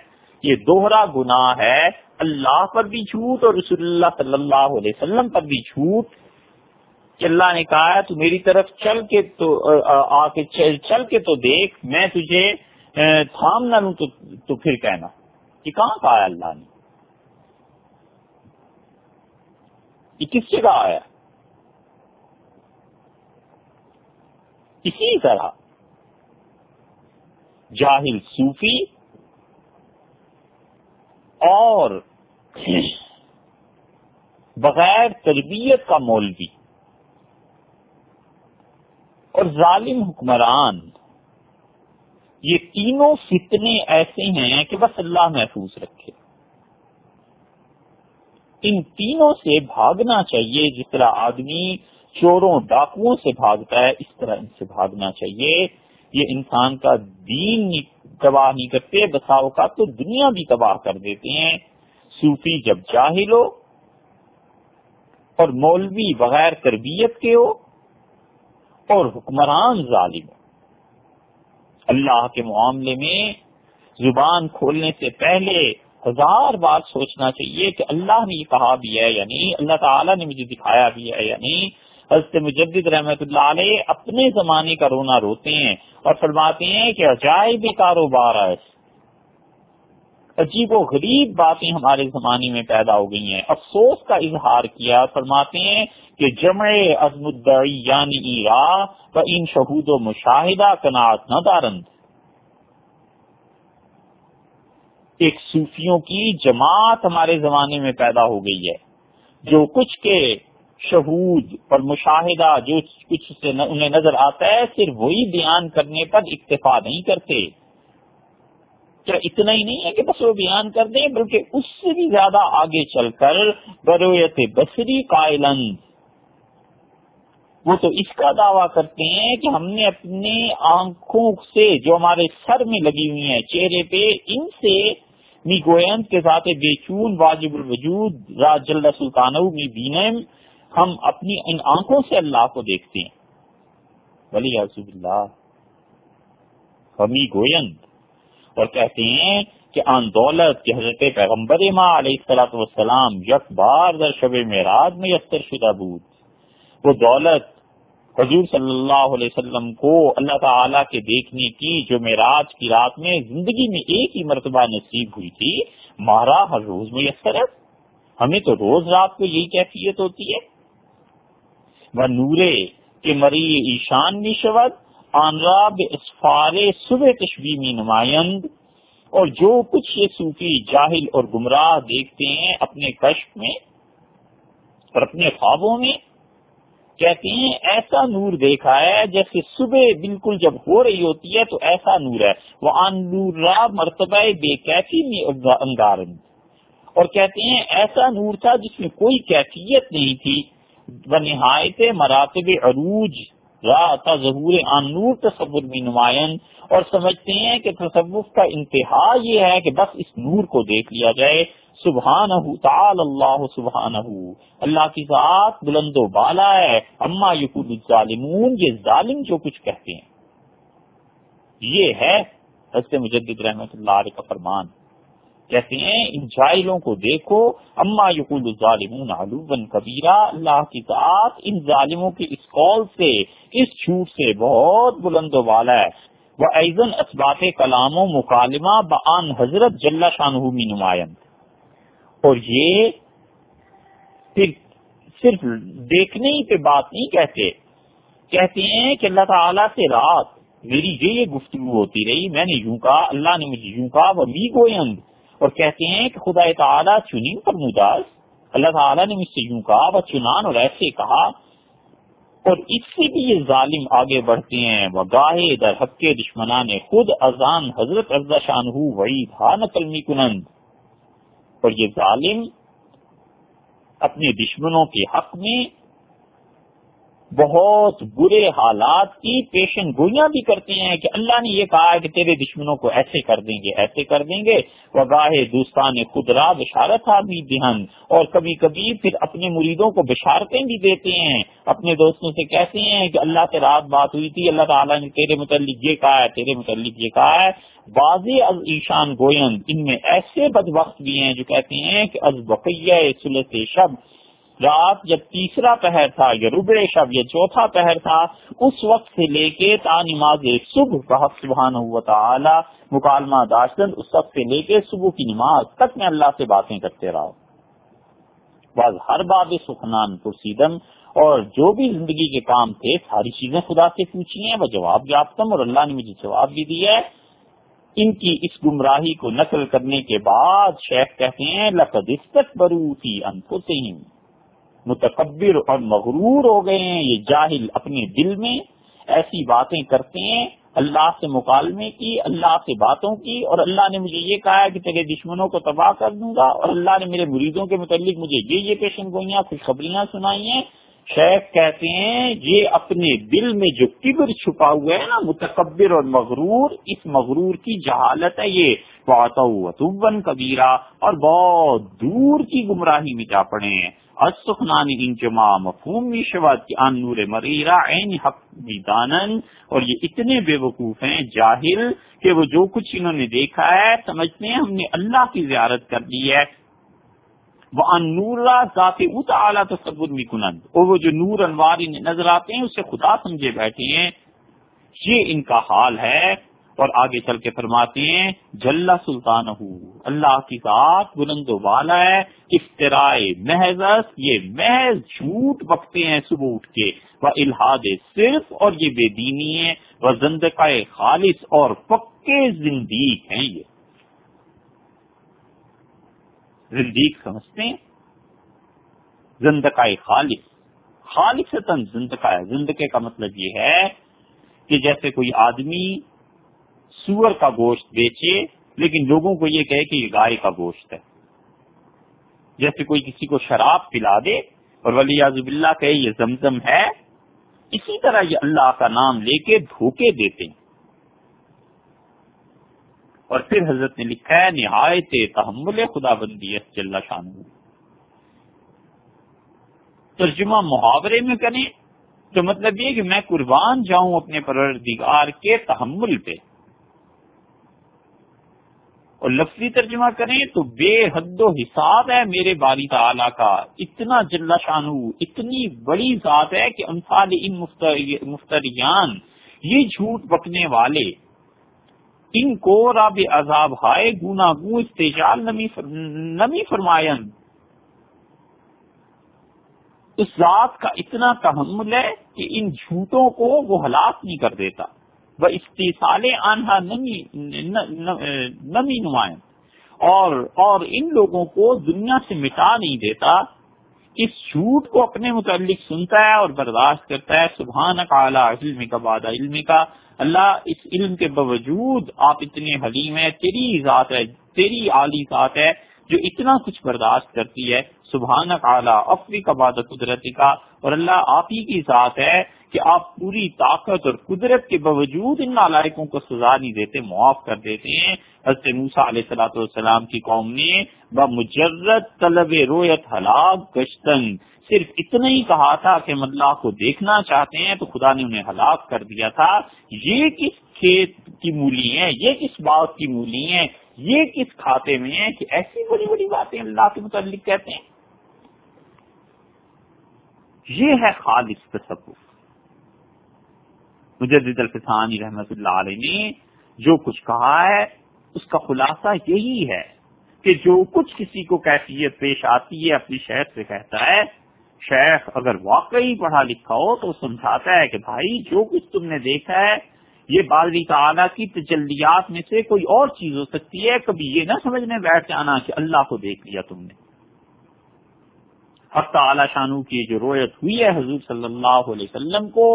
یہ دوہرا گناہ ہے۔ اللہ پر بھی جھوٹ اور رسول اللہ صلی اللہ علیہ وسلم پر بھی جھوٹ۔ کہ اللہ نے کہا ہے، تو میری طرف چل کے تو، آ کے چل کے تو دیکھ، میں تجھے تھام نہ لوں تو پھر کہنا۔ کہ کہاں کہا ہے اللہ نے؟ یہ کس جگہ آیا؟ اسی طرح۔ جاہل صوفی اور بغیر تربیت کا مولوی۔ اور ظالم حکمران، یہ تینوں فتنے ایسے ہیں کہ بس اللہ محفوظ رکھے۔ ان تینوں سے بھاگنا چاہیے، جس طرح آدمی چوروں ڈاکوؤں سے بھاگتا ہے، اس طرح ان سے بھاگنا چاہیے۔ یہ انسان کا دین تباہ نہیں کرتے بساؤ کا تو دنیا بھی تباہ کر دیتے ہیں۔ صوفی جب جاہل ہو اور مولوی بغیر تربیت کے ہو اور حکمران ظالم اللہ کے معاملے میں زبان کھولنے سے پہلے ہزار بار سوچنا چاہیے کہ اللہ نے یہ کہا بھی ہے یعنی اللہ تعالیٰ نے مجھے دکھایا بھی ہے یعنی حضرت مجدد رحمت اللہ علیہ اپنے زمانے کا رونا روتے ہیں اور فرماتے ہیں کہ عجائب کاروبار ہے عجیب و غریب باتیں ہمارے زمانے میں پیدا ہو گئی ہیں۔ افسوس کا اظہار کیا، فرماتے ہیں کہ جمع عزم الدعی یعنی ایرا و ان شہود و مشاہدہ کنات نہ دارند ایک صوفیوں کی جماعت ہمارے زمانے میں پیدا ہو گئی ہے۔ جو کچھ کے شہود اور مشاہدہ جو کچھ سے انہیں نظر آتا ہے، صرف وہی بیان کرنے پر اکتفا نہیں کرتے۔ کیا اتنا ہی نہیں ہے کہ بس وہ بیان کر دیں، بلکہ اس سے بھی زیادہ آگے چل کر برویت بصری قائلن وہ تو اس کا دعویٰ کرتے ہیں کہ ہم نے اپنے آنکھوں سے جو ہمارے سر میں لگی ہوئی ہیں، چہرے پہ، ان سے می گوئند کے ذات بے چون واجب الوجود راج جل سلطان می بینم ہم اپنی ان آنکھوں سے اللہ کو دیکھتے ہیں۔ ولی اللہ ہمی گوئند اور کہتے ہیں کہ آن دولت کے حضرت پیغمبر ماں علیہ السلاۃ وسلام یک بار در شب معراج میں یستر شدہ بود۔ وہ دولت حضور صلی اللہ علیہ وسلم کو اللہ تعالی کے دیکھنے کی جو معراج کی رات میں زندگی میں ایک ہی مرتبہ نصیب ہوئی تھی مارا ہر روز میں یسر ہے۔ ہمیں تو روز رات کو یہی کیفیت ہوتی ہے۔ وہ نورے کے مری ایشان بھی شبد آنراب اسفار صبح تشبی میں نمائند اور جو کچھ یہ صوفی جاہل اور گمراہ دیکھتے ہیں اپنے کشف میں اور اپنے خوابوں میں، کہتے ہیں، ایسا نور دیکھا ہے جیسے صبح بالکل جب ہو رہی ہوتی ہے تو ایسا نور ہے۔ وہ آن نور مرتبہ بے کیفی میں انگارند۔ اور کہتے ہیں، ایسا نور تھا جس میں کوئی کیفیت نہیں تھی۔ وہ نہایت مراتب عروج۔ تھا ظہور آن نور تصور میں نمایاں اور سمجھتے ہیں کہ تصوف کا انتہا یہ ہے کہ بس اس نور کو دیکھ لیا جائے۔ سبحان اللہ سبحان اللہ کی ذات بلند و بالا ہے۔ اما یقول الظالمون، یہ ظالم جو کچھ کہتے ہیں۔ یہ ہے حضرت مجدد رحمت اللہ علیہ کا فرمان۔ کہتے ہیں، ان جائلوں کو دیکھو، اما یقول الظالمون علوبن کبیرہ اللہ کی ذات ان ظالموں کی اس قول سے، اس جھوٹ سے بہت بلند و بالا ہے۔ وہ ایزن اسبات کلام و مکالمہ بآن حضرت جل شاہ نمایاں اور یہ پھر صرف دیکھنے ہی پہ بات نہیں کہتے۔ کہتے ہیں کہ اللہ تعالیٰ سے رات، میری یہ گفتگو ہوتی رہی، میں نے یوں کہا، اللہ نے مجھے یوں کہا وہ می گوئند۔ اور کہتے ہیں کہ خدا تعالیٰ چنی پر اللہ تعالیٰ نے مجھ سے یوں کہا وہ چنان اور ایسے کہا۔ اور اس سے بھی یہ ظالم آگے بڑھتے ہیں۔ وہ گاہے در حق کے دشمنا نے خود اذان حضرت ارزا شان وہی تھا کنند اور یہ ظالم اپنے دشمنوں کے حق میں بہت برے حالات کی پیشن گوئیاں بھی کرتے ہیں کہ اللہ نے یہ کہا ہے کہ تیرے دشمنوں کو ایسے کر دیں گے، ایسے کر دیں گے۔ وہ دوستان خود را بشارت بھی دہن اور کبھی کبھی پھر اپنے مریدوں کو بشارتیں بھی دیتے ہیں۔ اپنے دوستوں سے کہتے ہیں کہ اللہ سے رات بات ہوئی تھی، اللہ تعالیٰ نے تیرے متعلق یہ کہا ہے، تیرے متعلق یہ کہا ہے۔ بازی از ایشان گوئند، ان میں ایسے بد وقت بھی ہیں جو کہتے ہیں کہ از بقیہ سلط شب رات جب تیسرا پہر تھا، یا ربع شب، یا چوتھا پہر تھا، اس وقت سے لے کے تا نماز صبح سبحان تعالی، مکالمہ داشتن اس وقت سے لے کے صبح کی نماز تک میں اللہ سے باتیں کرتے رہا بعض ہر باب سخنان پرسیدم، اور جو بھی زندگی کے کام تھے، ساری چیزیں خدا سے پوچھی ہیں، وہ جواب یافتم اور اللہ نے مجھے جواب بھی دیا ہے۔ ان کی اس گمراہی کو نقل کرنے کے بعد شیخ کہتے ہیں، لقد برو تھی انفسہم متکبر اور مغرور ہو گئے ہیں، یہ جاہل اپنے دل میں ایسی باتیں کرتے ہیں، اللہ سے مکالمے کی، اللہ سے باتوں کی، اور اللہ نے مجھے یہ کہا کہ تیرے دشمنوں کو تباہ کر دوں گا، اور اللہ نے میرے مریضوں کے متعلق مجھے یہ یہ پیشن گوئیاں، خوشخبریاں سنائی ہیں۔ شیخ کہتے ہیں، یہ اپنے دل میں جو کبر چھپا ہوا ہے نا، متکبر اور مغرور، اس مغرور کی جہالت ہے یہ۔ بہت کبیرہ اور بہت دور کی گمراہی میں جا پڑے ہیں۔ انجما مفہوم بھی شواد کی ان نور مریرا عین حق دانن اور یہ اتنے بے وقوف ہیں جاہل کہ وہ جو کچھ انہوں نے دیکھا ہے، سمجھتے ہیں ہم نے اللہ کی زیارت کر دی ہے۔ وہ انور ذات ات اعلیٰ تصور میں کنند اور وہ جو نور انوار نظر آتے ہیں، اسے خدا سمجھے بیٹھے ہیں۔ یہ ان کا حال ہے۔ اور آگے چل کے فرماتے ہیں، جل سلطان اللہ کی ذات بلند و بالا ہے افطرائے محض یہ محض جھوٹ بکتے ہیں صبح اٹھ کے۔ وہ الحاد صرف اور یہ بے دینی ہے وہ زندقائے خالص اور پکے زندیق ہیں یہ۔ زندیق سمجھتے ہیں؟ زندقائے خالص۔ خالص زندقہ زندگے کا مطلب یہ ہے کہ جیسے کوئی آدمی سور کا گوشت بیچے لیکن لوگوں کو یہ کہے کہ یہ گائے کا گوشت ہے۔ جیسے کوئی کسی کو شراب پلا دے اور ولی اعظب اللہ کہے یہ زمزم ہے، اسی طرح یہ اللہ کا نام لے کے دھوکے دیتے ہیں۔ اور پھر حضرت نے لکھا ہے، نہایت تحمل خدا بندی جل شان ترجمہ محاورے میں کریں تو مطلب یہ کہ میں قربان جاؤں اپنے پروردگار کے تحمل پہ۔ اور لفظی ترجمہ کریں تو بے حد و حساب ہے میرے باری تعالی کا۔ اتنا جل شانو اتنی بڑی ذات ہے کہ انفال ان مفتریان یہ جھوٹ بکنے والے۔ ان کو راب عذاب ہائے گنا گو استجال نمی فرمائن۔ اس ذات کا اتنا تحمل ہے کہ ان جھوٹوں کو وہ ہلاک نہیں کر دیتا۔ وہ استحصال آنہا نمی نمی اور اور ان لوگوں کو دنیا سے مٹا نہیں دیتا۔ اس جھوٹ کو اپنے متعلق سنتا ہے اور برداشت کرتا ہے۔ سبحان کا علم کا بادہ علم کا اللہ، اس علم کے باوجود آپ اتنے حلیم ہیں، تیری ذات ہے، تیری عالی ذات ہے جو اتنا کچھ برداشت کرتی ہے۔ سبحان اعلیٰ افری کا باد قدرتی کا اور اللہ آپ ہی کی ذات ہے۔ کہ آپ پوری طاقت اور قدرت کے باوجود ان نالائکوں کو سزا نہیں دیتے، معاف کر دیتے ہیں۔ حضرت موسا علیہ صلاح والسلام کی قوم نے بمجرد طلب رویت ہلاک گشتن صرف اتنا ہی کہا تھا کہ ہم کو دیکھنا چاہتے ہیں تو خدا نے انہیں ہلاک کر دیا تھا۔ یہ کس کھیت کی مولی ہے یہ کس بات کی مولی ہے یہ کس کھاتے میں ہے کہ ایسی بڑی بڑی باتیں اللہ کے متعلق کہتے ہیں؟ یہ ہے خالص تصور مجدد الفسانی رحمت اللہ علیہ نے جو کچھ کہا ہے، اس کا خلاصہ یہی ہے کہ جو کچھ کسی کو کیفیت پیش آتی ہے، اپنی شہر سے کہتا ہے، شیخ اگر واقعی پڑھا لکھا ہو تو سمجھاتا ہے کہ بھائی، جو کچھ تم نے دیکھا ہے، یہ بالوی تعالیٰ کی تجلیات میں سے کوئی اور چیز ہو سکتی ہے، کبھی یہ نہ سمجھنے بیٹھ جانا کہ اللہ کو دیکھ لیا تم نے۔ حق تعالی شانو کی جو رویت ہوئی ہے، حضور صلی اللہ علیہ وسلم کو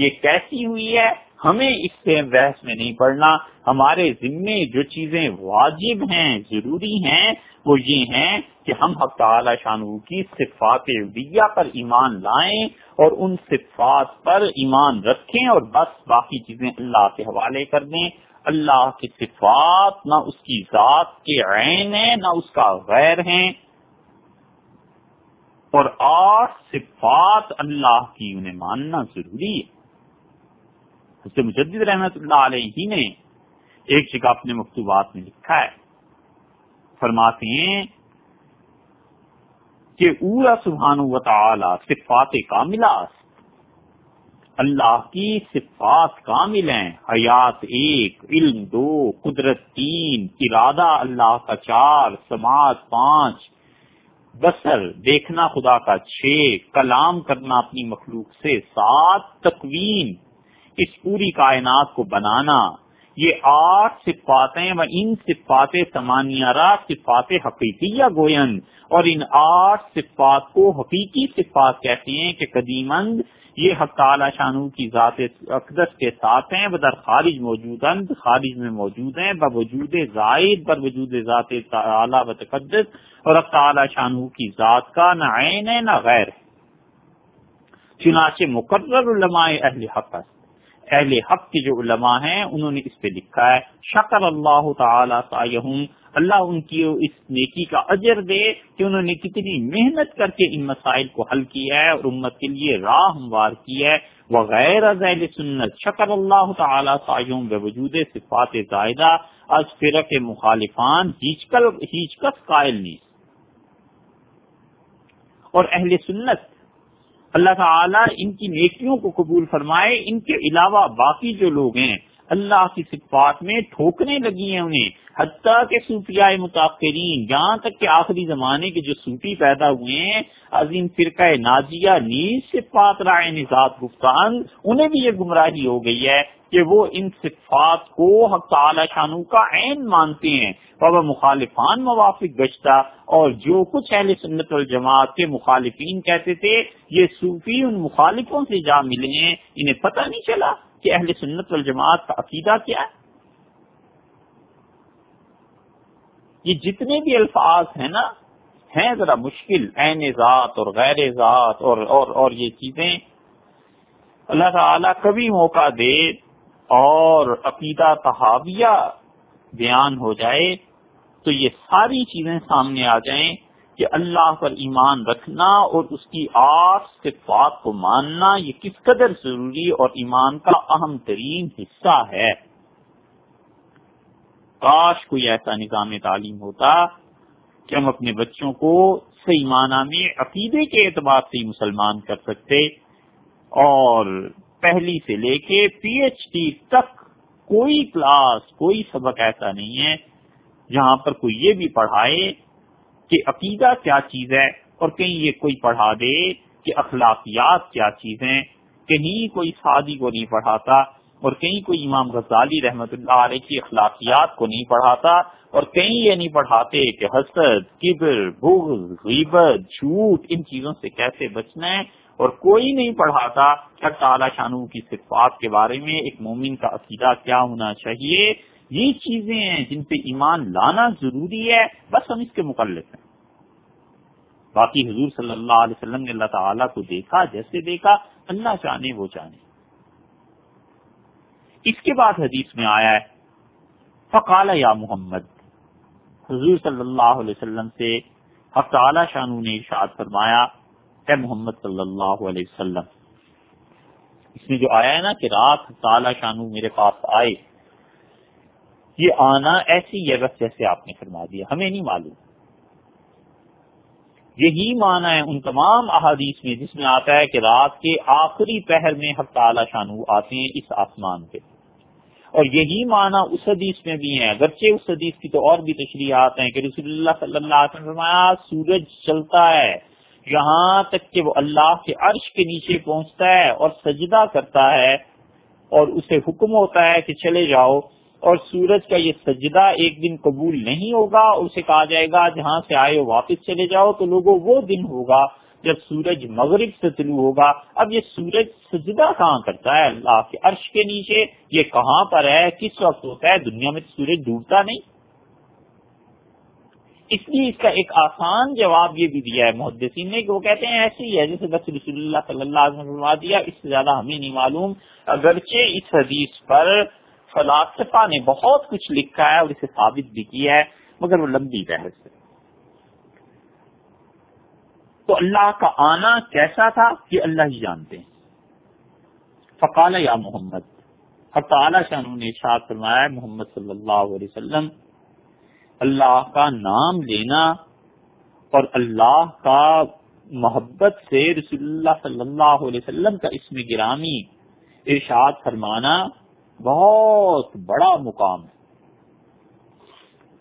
یہ کیسی ہوئی ہے؟ ہمیں اس سے بحث میں نہیں پڑنا ہمارے ذمے جو چیزیں واجب ہیں، ضروری ہیں، وہ یہ ہیں کہ ہم حق تعالی شانو کی صفات عبیہ پر ایمان لائیں اور ان صفات پر ایمان رکھیں اور بس باقی چیزیں اللہ کے حوالے کر دیں۔ اللہ کی صفات نہ اس کی ذات کے عین ہیں، نہ اس کا غیر ہیں۔ اور آٹھ صفات اللہ کی انہیں ماننا ضروری ہے۔ اس سے مجدد رحمت اللہ علیہ ہی نے ایک جگہ اپنے مکتوبات میں لکھا ہے۔ فرماتے ہیں کہ اولا سبحان و تعالی صفات کاملہ۔ اللہ کی صفات کامل ہیں۔ حیات ایک، علم دو، قدرت تین، ارادہ اللہ کا چار، سماج پانچ بسر دیکھنا خدا کا چھ، کلام کرنا اپنی مخلوق سے سات، تکوین اس پوری کائنات کو بنانا، یہ آٹھ صفاتیں و ان صفات سمانیہ صفات حقیقیہ گوئن اور ان آٹھ صفات کو حقیقی صفات کہتے ہیں کہ قدیمند یہ حق تعالی شانو کی ذات اقدس کے ساتھ ہیں، بدر خارج موجود خارج میں موجود ہیں، بوجود زائد بر وجود ذات تعالی و تقدس۔ اور حق تعالی شانو کی ذات کا نہ عین ہے، نہ غیر چنانچہ مقرر علماء اہل حق اہل حق کے جو علماء ہیں، انہوں نے اس پہ لکھا ہے، شکر اللہ تعالی تعیم اللہ ان کی اس نیکی کا اجر دے کہ انہوں نے کتنی محنت کر کے ان مسائل کو حل کیا ہے اور امت کے لیے راہ ہموار کی ہے۔ وغیر سنت، شکر اللہ تعالی تعیم بے وجود صفات زائدہ۔ از فرق مخالفان ہیچکس قائل نہیں۔ اور اہل سنت اللہ تعالیٰ ان کی نیکیوں کو قبول فرمائے، ان کے علاوہ باقی جو لوگ ہیں، اللہ کی صفات میں ٹھوکنے لگی ہیں انہیں۔ حتیٰ کہ صوفیاء متاثرین جہاں تک کہ آخری زمانے کے جو صوفی پیدا ہوئے ہیں، عظیم فرقہ نازیہ نیز صفات رائے نژاد گفتان انہیں بھی یہ گمراہی ہو گئی ہے کہ وہ ان صفات کو حق تعالی شانو کا عین مانتے ہیں۔ بابا مخالفان موافق گشتہ، اور جو کچھ اہل سنت والجماعت کے مخالفین کہتے تھے، یہ صوفی ان مخالفوں سے جا ملے ہیں، انہیں پتہ نہیں چلا کہ اہل سنت والجماعت کا عقیدہ کیا ہے۔ یہ جتنے بھی الفاظ ہیں نا ہیں ذرا مشکل عین ذات اور غیر ذات اور اور, اور یہ چیزیں۔ اللہ تعالیٰ کبھی موقع دے اور عقیدہ تحاویہ بیان ہو جائے تو یہ ساری چیزیں سامنے آ جائیں کہ اللہ پر ایمان رکھنا اور اس کی آس صفات کو ماننا یہ کس قدر ضروری اور ایمان کا اہم ترین حصہ ہے۔ کاش کوئی ایسا نظام تعلیم ہوتا کہ ہم اپنے بچوں کو صحیح معنی میں عقیدے کے اعتبار سے مسلمان کر سکتے اور پہلی سے لے کے پی ایچ ڈی تک کوئی کلاس، کوئی سبق ایسا نہیں ہے جہاں پر کوئی یہ بھی پڑھائے کہ عقیدہ کیا چیز ہے اور کہیں یہ کوئی پڑھا دے کہ اخلاقیات کیا چیز ہیں، کہیں کوئی سادی کو نہیں پڑھاتا۔ اور کہیں کوئی امام غزالی رحمت اللہ علیہ کی اخلاقیات کو نہیں پڑھاتا اور کہیں یہ نہیں پڑھاتے کہ حسد، کبر، بغض، غیبت، جھوٹ، ان چیزوں سے کیسے بچنا ہے؟ اور کوئی نہیں پڑھاتا کہ تعالی شانو کی صفات کے بارے میں ایک مومن کا عقیدہ کیا ہونا چاہیے؟ یہ چیزیں ہیں جن پہ ایمان لانا ضروری ہے، بس ہم اس کے مقلف ہیں۔ باقی حضور صلی اللہ علیہ وسلم نے اللہ تعالیٰ کو دیکھا، جیسے دیکھا، اللہ چاہنے وہ چاہنے اس کے بعد حدیث میں آیا ہے، فقال یا محمد، حضور صلی اللہ علیہ وسلم سے تعالی شانو نے ارشاد فرمایا، اے محمد صلی اللہ علیہ وسلم، اس میں جو آیا ہے نا کہ رات تعالی شانو میرے پاس آئے، یہ آنا ایسی بس جیسے آپ نے فرما دیا، ہمیں نہیں معلوم۔ یہی مانا ہے ان تمام احادیث میں جس میں آتا ہے کہ رات کے آخری پہر میں حق تعالی شانو آتے ہیں اس آسمان پہ۔ اور یہی معنی اس حدیث میں بھی ہے اگرچہ اس حدیث کی تو اور بھی تشریحات ہیں کہ رسول اللہ صلی اللہ علیہ وسلم سورج چلتا ہے، یہاں تک کہ وہ اللہ کے عرش کے نیچے پہنچتا ہے اور سجدہ کرتا ہے اور اسے حکم ہوتا ہے کہ چلے جاؤ۔ اور سورج کا یہ سجدہ ایک دن قبول نہیں ہوگا اسے کہا جائے گا، جہاں سے آئے واپس چلے جاؤ تو لوگوں، وہ دن ہوگا۔ جب سورج مغرب سے طلوع ہوگا، اب یہ سورج سجدہ کہاں کرتا ہے؟ اللہ کے عرش کے نیچے۔ یہ کہاں پر ہے؟ کس وقت ہوتا ہے؟ دنیا میں سورج ڈوبتا نہیں۔ اس لیے اس کا ایک آسان جواب یہ بھی دیا ہے محدثین نے کہ وہ کہتے ہیں ایسے ہی ہے، جیسے بس رسول اللہ صلی اللہ علیہ وسلم دیا، اس سے زیادہ ہمیں نہیں معلوم۔ اگرچہ اس حدیث پر فلاسفہ نے بہت کچھ لکھا ہے اور اسے ثابت بھی کیا ہے، مگر وہ لمبی بحث ہے۔ تو اللہ کا آنا کیسا تھا یہ اللہ ہی جانتے ہیں۔ فقال یا محمد تعالی شاہ نے شاد فرمایا، محمد صلی اللہ علیہ وسلم، اللہ کا نام لینا اور اللہ کا محبت سے رسول اللہ صلی اللہ علیہ وسلم کا اسم گرامی ارشاد فرمانا بہت بڑا مقام ہے۔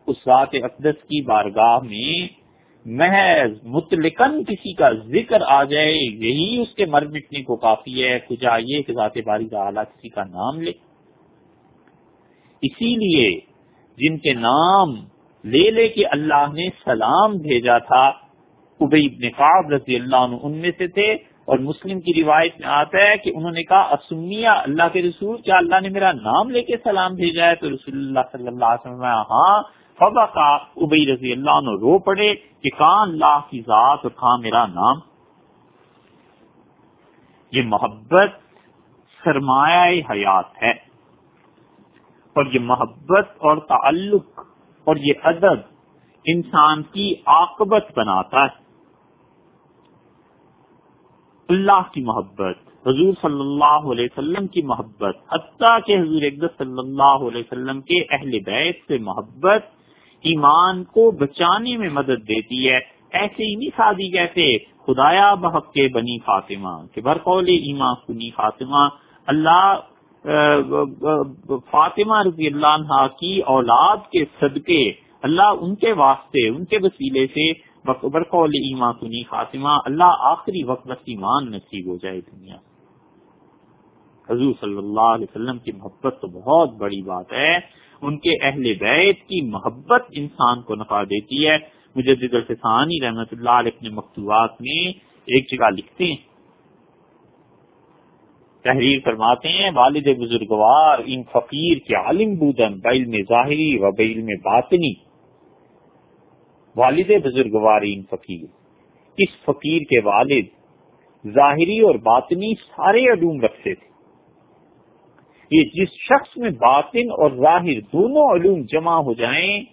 اس ذات اقدس کی بارگاہ میں محض متلقن کسی کا ذکر آ جائے، یہی اس کے مر مٹنے کو کافی ہے کجا یہ کہ ذات باری کا کسی کا نام لے۔ اسی لیے جن کے نام لے لے کے اللہ نے سلام بھیجا تھا ابئی ابن قاب رضی اللہ عنہ ان میں سے تھے۔ اور مسلم کی روایت میں آتا ہے کہ انہوں نے کہا، اسمیہ اللہ کے رسول، کیا اللہ نے میرا نام لے کے سلام بھیجا ہے؟ تو رسول اللہ صلی اللہ علیہ وسلم ہاں فبا کا ابئی رضی اللہ عنہ رو پڑے کہ کہاں اللہ کی ذات اور کہاں میرا نام۔ یہ محبت سرمایہ حیات ہے اور یہ محبت اور تعلق اور یہ ادب انسان کی عاقبت بناتا ہے۔ اللہ کی محبت، حضور صلی اللہ علیہ وسلم کی محبت، حتیٰ کہ حضور اقدس صلی اللہ علیہ وسلم کے اہل بیت سے محبت ایمان کو بچانے میں مدد دیتی ہے۔ ایسے ہی نہیں شادی کہتے، خدایا بحق کے بنی فاطمہ، کہ برقول ایمان کنی فاطمہ۔ اللہ فاطمہ رضی اللہ عنہ کی اولاد کے صدقے، اللہ ان کے واسطے، ان کے وسیلے سے برقول ایمان کنی فاطمہ۔ اللہ آخری وقت بس ایمان نصیب ہو جائے دنیا۔ حضور صلی اللہ علیہ وسلم کی محبت تو بہت بڑی بات ہے۔ ان کے اہل بیت کی محبت انسان کو نفع دیتی ہے۔ مجدد الفسانی رحمت اللہ علیہ اپنے مکتوبات میں ایک جگہ لکھتے ہیں۔ تحریر فرماتے ہیں، والد بزرگوار، ان فقیر کے عالم بودن بیل میں ظاہری و بیل میں باطنی۔ والد بزرگوار، ان فقیر۔ اس فقیر کے والد ظاہری اور باطنی سارے علوم رکھتے تھے۔ یہ جس شخص میں باطن اور ظاہر دونوں علوم جمع ہو جائیں،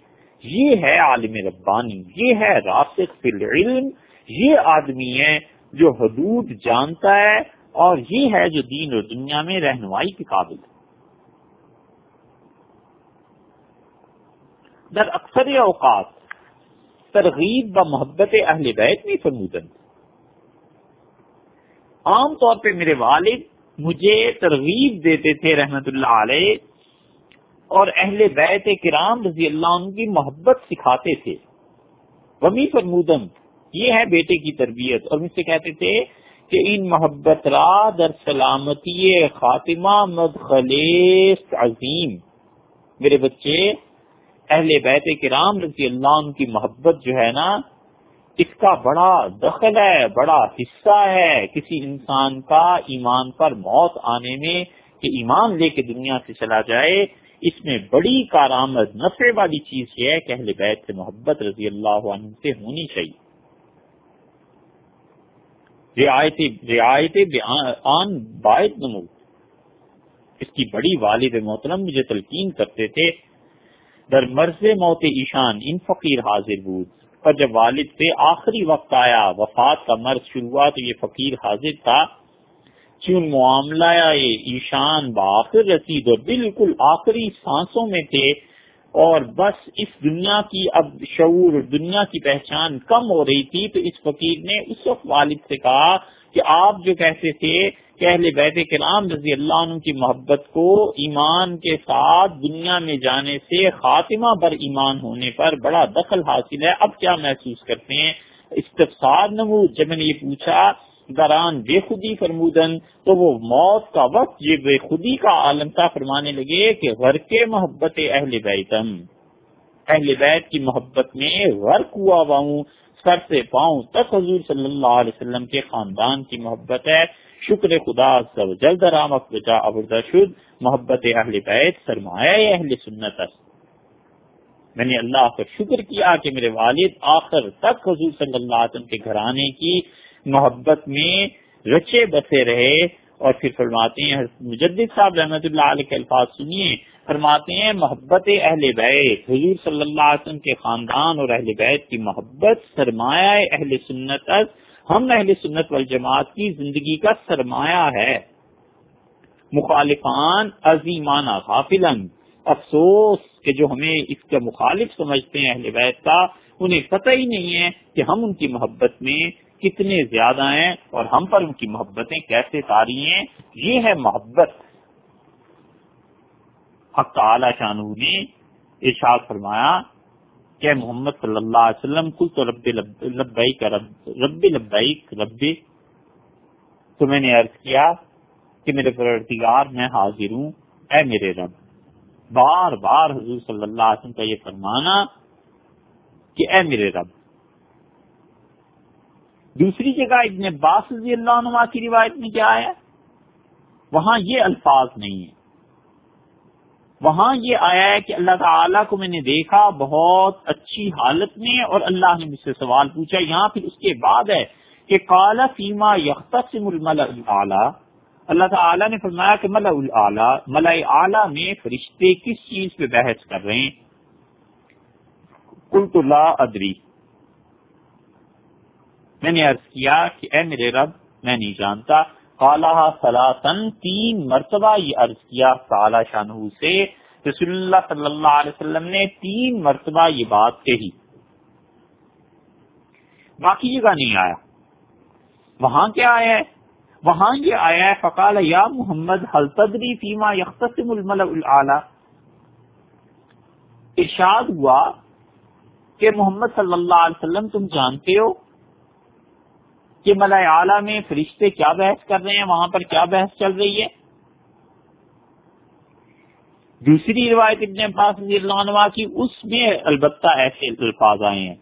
یہ ہے عالم ربانی، یہ ہے راسخ فی العلم، یہ آدمی ہے جو حدود جانتا ہے اور یہ ہے جو دین اور دنیا میں رہنمائی کے قابل ہے۔ در اکثر اوقات ترغیب و محبت اہل بیت میں فرمودن عام طور پہ میرے والد مجھے ترغیب دیتے تھے رحمت اللہ علیہ، اور اہل بیت کرام رضی اللہ عنہ کی محبت سکھاتے تھے۔ ومی فرمودن، یہ ہے بیٹے کی تربیت۔ اور مجھ سے کہتے تھے کہ ان محبت را در سلامتی خاتمہ مد عظیم۔ میرے بچے، اہل بیت کرام رضی اللہ عنہ کی محبت جو ہے نا اس کا بڑا دخل ہے، بڑا حصہ ہے کسی انسان کا ایمان پر موت آنے میں، کہ ایمان لے کے دنیا سے چلا جائے۔ اس میں بڑی کارآمد، نفع والی چیز یہ ہے کہ اہل بیت سے محبت رضی اللہ عنہ سے ہونی چاہیے۔ رعایت رعایت آن باعث نمو اس کی بڑی والد محترم مجھے تلقین کرتے تھے۔ در مرض موت ایشان، ان فقیر حاضر بود۔ پر جب والد سے آخری وقت آیا، وفات کا مرض شروع ہوا تو یہ فقیر حاضر تھا۔ چون معاملہ ایشان بآخر رسید اور بالکل آخری سانسوں میں تھے اور بس اس دنیا کی اب شعور دنیا کی پہچان کم ہو رہی تھی تو اس فقیر نے اس وقت والد سے کہا کہ آپ جو کہتے تھے کہ اہل بیت کرام رضی اللہ عنہ کی محبت کو ایمان کے ساتھ دنیا میں جانے سے خاتمہ بر ایمان ہونے پر بڑا دخل حاصل ہے۔ اب کیا محسوس کرتے ہیں؟ استفسار نمو جب میں نے یہ پوچھا دران بے خودی فرمودن، تو وہ موت کا وقت یہ بے خودی کا عالم تھا۔ فرمانے لگے کہ غرق محبت اہل بیتم۔ اہل بیت کی محبت میں غرق ہوا ہوا ہوں۔ سر سے پاؤں تک حضور صلی اللہ علیہ وسلم کے خاندان کی محبت ہے۔ شکر خدا سب جلد رامک بچا ابردا شد، محبت اہل بیت سرمایہ اہل سنت است. میں نے اللہ کا شکر کیا کہ میرے والد آخر تک حضور صلی اللہ علیہ وسلم کے گھرانے کی محبت میں رچے بسے رہے اور پھر فرماتے ہیں مجدد صاحب رحمت اللہ علیہ کے الفاظ سنیے، فرماتے ہیں، محبت اہل بیت، حضور صلی اللہ علیہ وسلم کے خاندان اور اہل بیت کی محبت، سرمایہ اہل سنت است ہم اہل سنت والجماعت کی زندگی کا سرمایہ ہے۔ مخالفان عظیمانہ غافلن افسوس کہ جو ہمیں اس کا مخالف سمجھتے ہیں اہل بیت کا، انہیں پتہ ہی نہیں ہے کہ ہم ان کی محبت میں کتنے زیادہ ہیں اور ہم پر ان کی محبتیں کیسے تاری ہیں۔ یہ ہے محبت۔ حق تعالی شانو نے ارشاد فرمایا کہ محمد صلی اللہ علیہ وسلم کل تو رب لبئی کا رب رب ربی تو میں نے عرض کیا کہ میرے پروردگار میں حاضر ہوں، اے میرے رب۔ بار بار حضور صلی اللہ علیہ وسلم کا یہ فرمانا کہ اے میرے رب۔ دوسری جگہ ابن عباس رضی اللہ عنہ کی روایت میں کیا آیا وہاں یہ الفاظ نہیں ہے وہاں یہ آیا ہے کہ اللہ تعالیٰ کو میں نے دیکھا، بہت اچھی حالت میں اور اللہ نے مجھ سے سوال پوچھا۔ یہاں پھر اس کے بعد ہے کہ کالا فیما یختصم المل اللہ تعالیٰ نے فرمایا کہ ملا ملا اعلیٰ میں فرشتے کس چیز پہ بحث کر رہے ہیں؟ کل تو لا ادری۔ میں نے عرض کیا کہ اے میرے رب، میں نہیں جانتا۔ کالا سلاسن تین مرتبہ یہ عرض کیا کالا شاہ سے۔ رسول اللہ صلی اللہ علیہ وسلم نے تین مرتبہ یہ بات کہی۔ باقی جگہ نہیں آیا۔ وہاں کیا آیا ہے؟ وہاں یہ آیا ہے، فقال یا محمد حل تدری فیما یختصم المل ارشاد ہوا کہ محمد صلی اللہ علیہ وسلم تم جانتے ہو؟ کہ ملا اعلیٰ میں فرشتے کیا بحث کر رہے ہیں، وہاں پر کیا بحث چل رہی ہے؟ دوسری روایت ابن عباس رضی اللہ عنہ کی، اس میں البتہ ایسے الفاظ آئے ہیں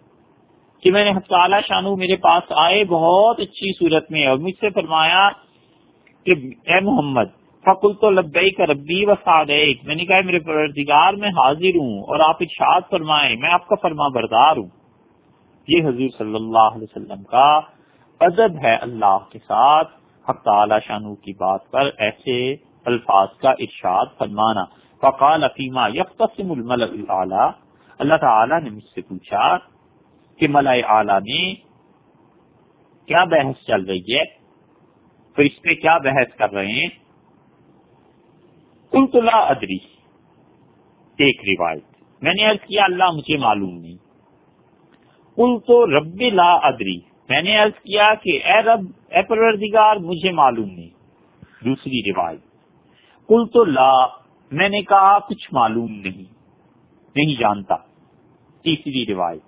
کہ میں نے تعالیٰ شانو میرے پاس آئے، بہت اچھی صورت میں، اور مجھ سے فرمایا کہ اے محمد فکل تو لبئی کا ربی و سعد میں نے کہا میرے پردگار میں حاضر ہوں، اور آپ ارشاد فرمائیں، میں آپ کا فرما بردار ہوں۔ یہ حضور صلی اللہ علیہ وسلم کا ادب ہے اللہ کے ساتھ۔ حق تعالی شانو کی بات پر ایسے الفاظ کا ارشاد فرمانا۔ فقال فیما یکتسم المل اللہ تعالی نے مجھ سے پوچھا کہ ملائے اعلیٰ میں کیا بحث چل رہی ہے؟ پھر اس پہ کیا بحث کر رہے ہیں؟ قلت لا ادری۔ ایک روایت۔ میں نے عرض کیا، اللہ مجھے معلوم نہیں۔ کل تو رب لا ادری۔ میں نے عرض کیا کہ اے رب، اے پروردگار، مجھے معلوم نہیں۔ دوسری روایت کل تو لا، میں نے کہا، کچھ معلوم نہیں نہیں جانتا۔ تیسری روایت،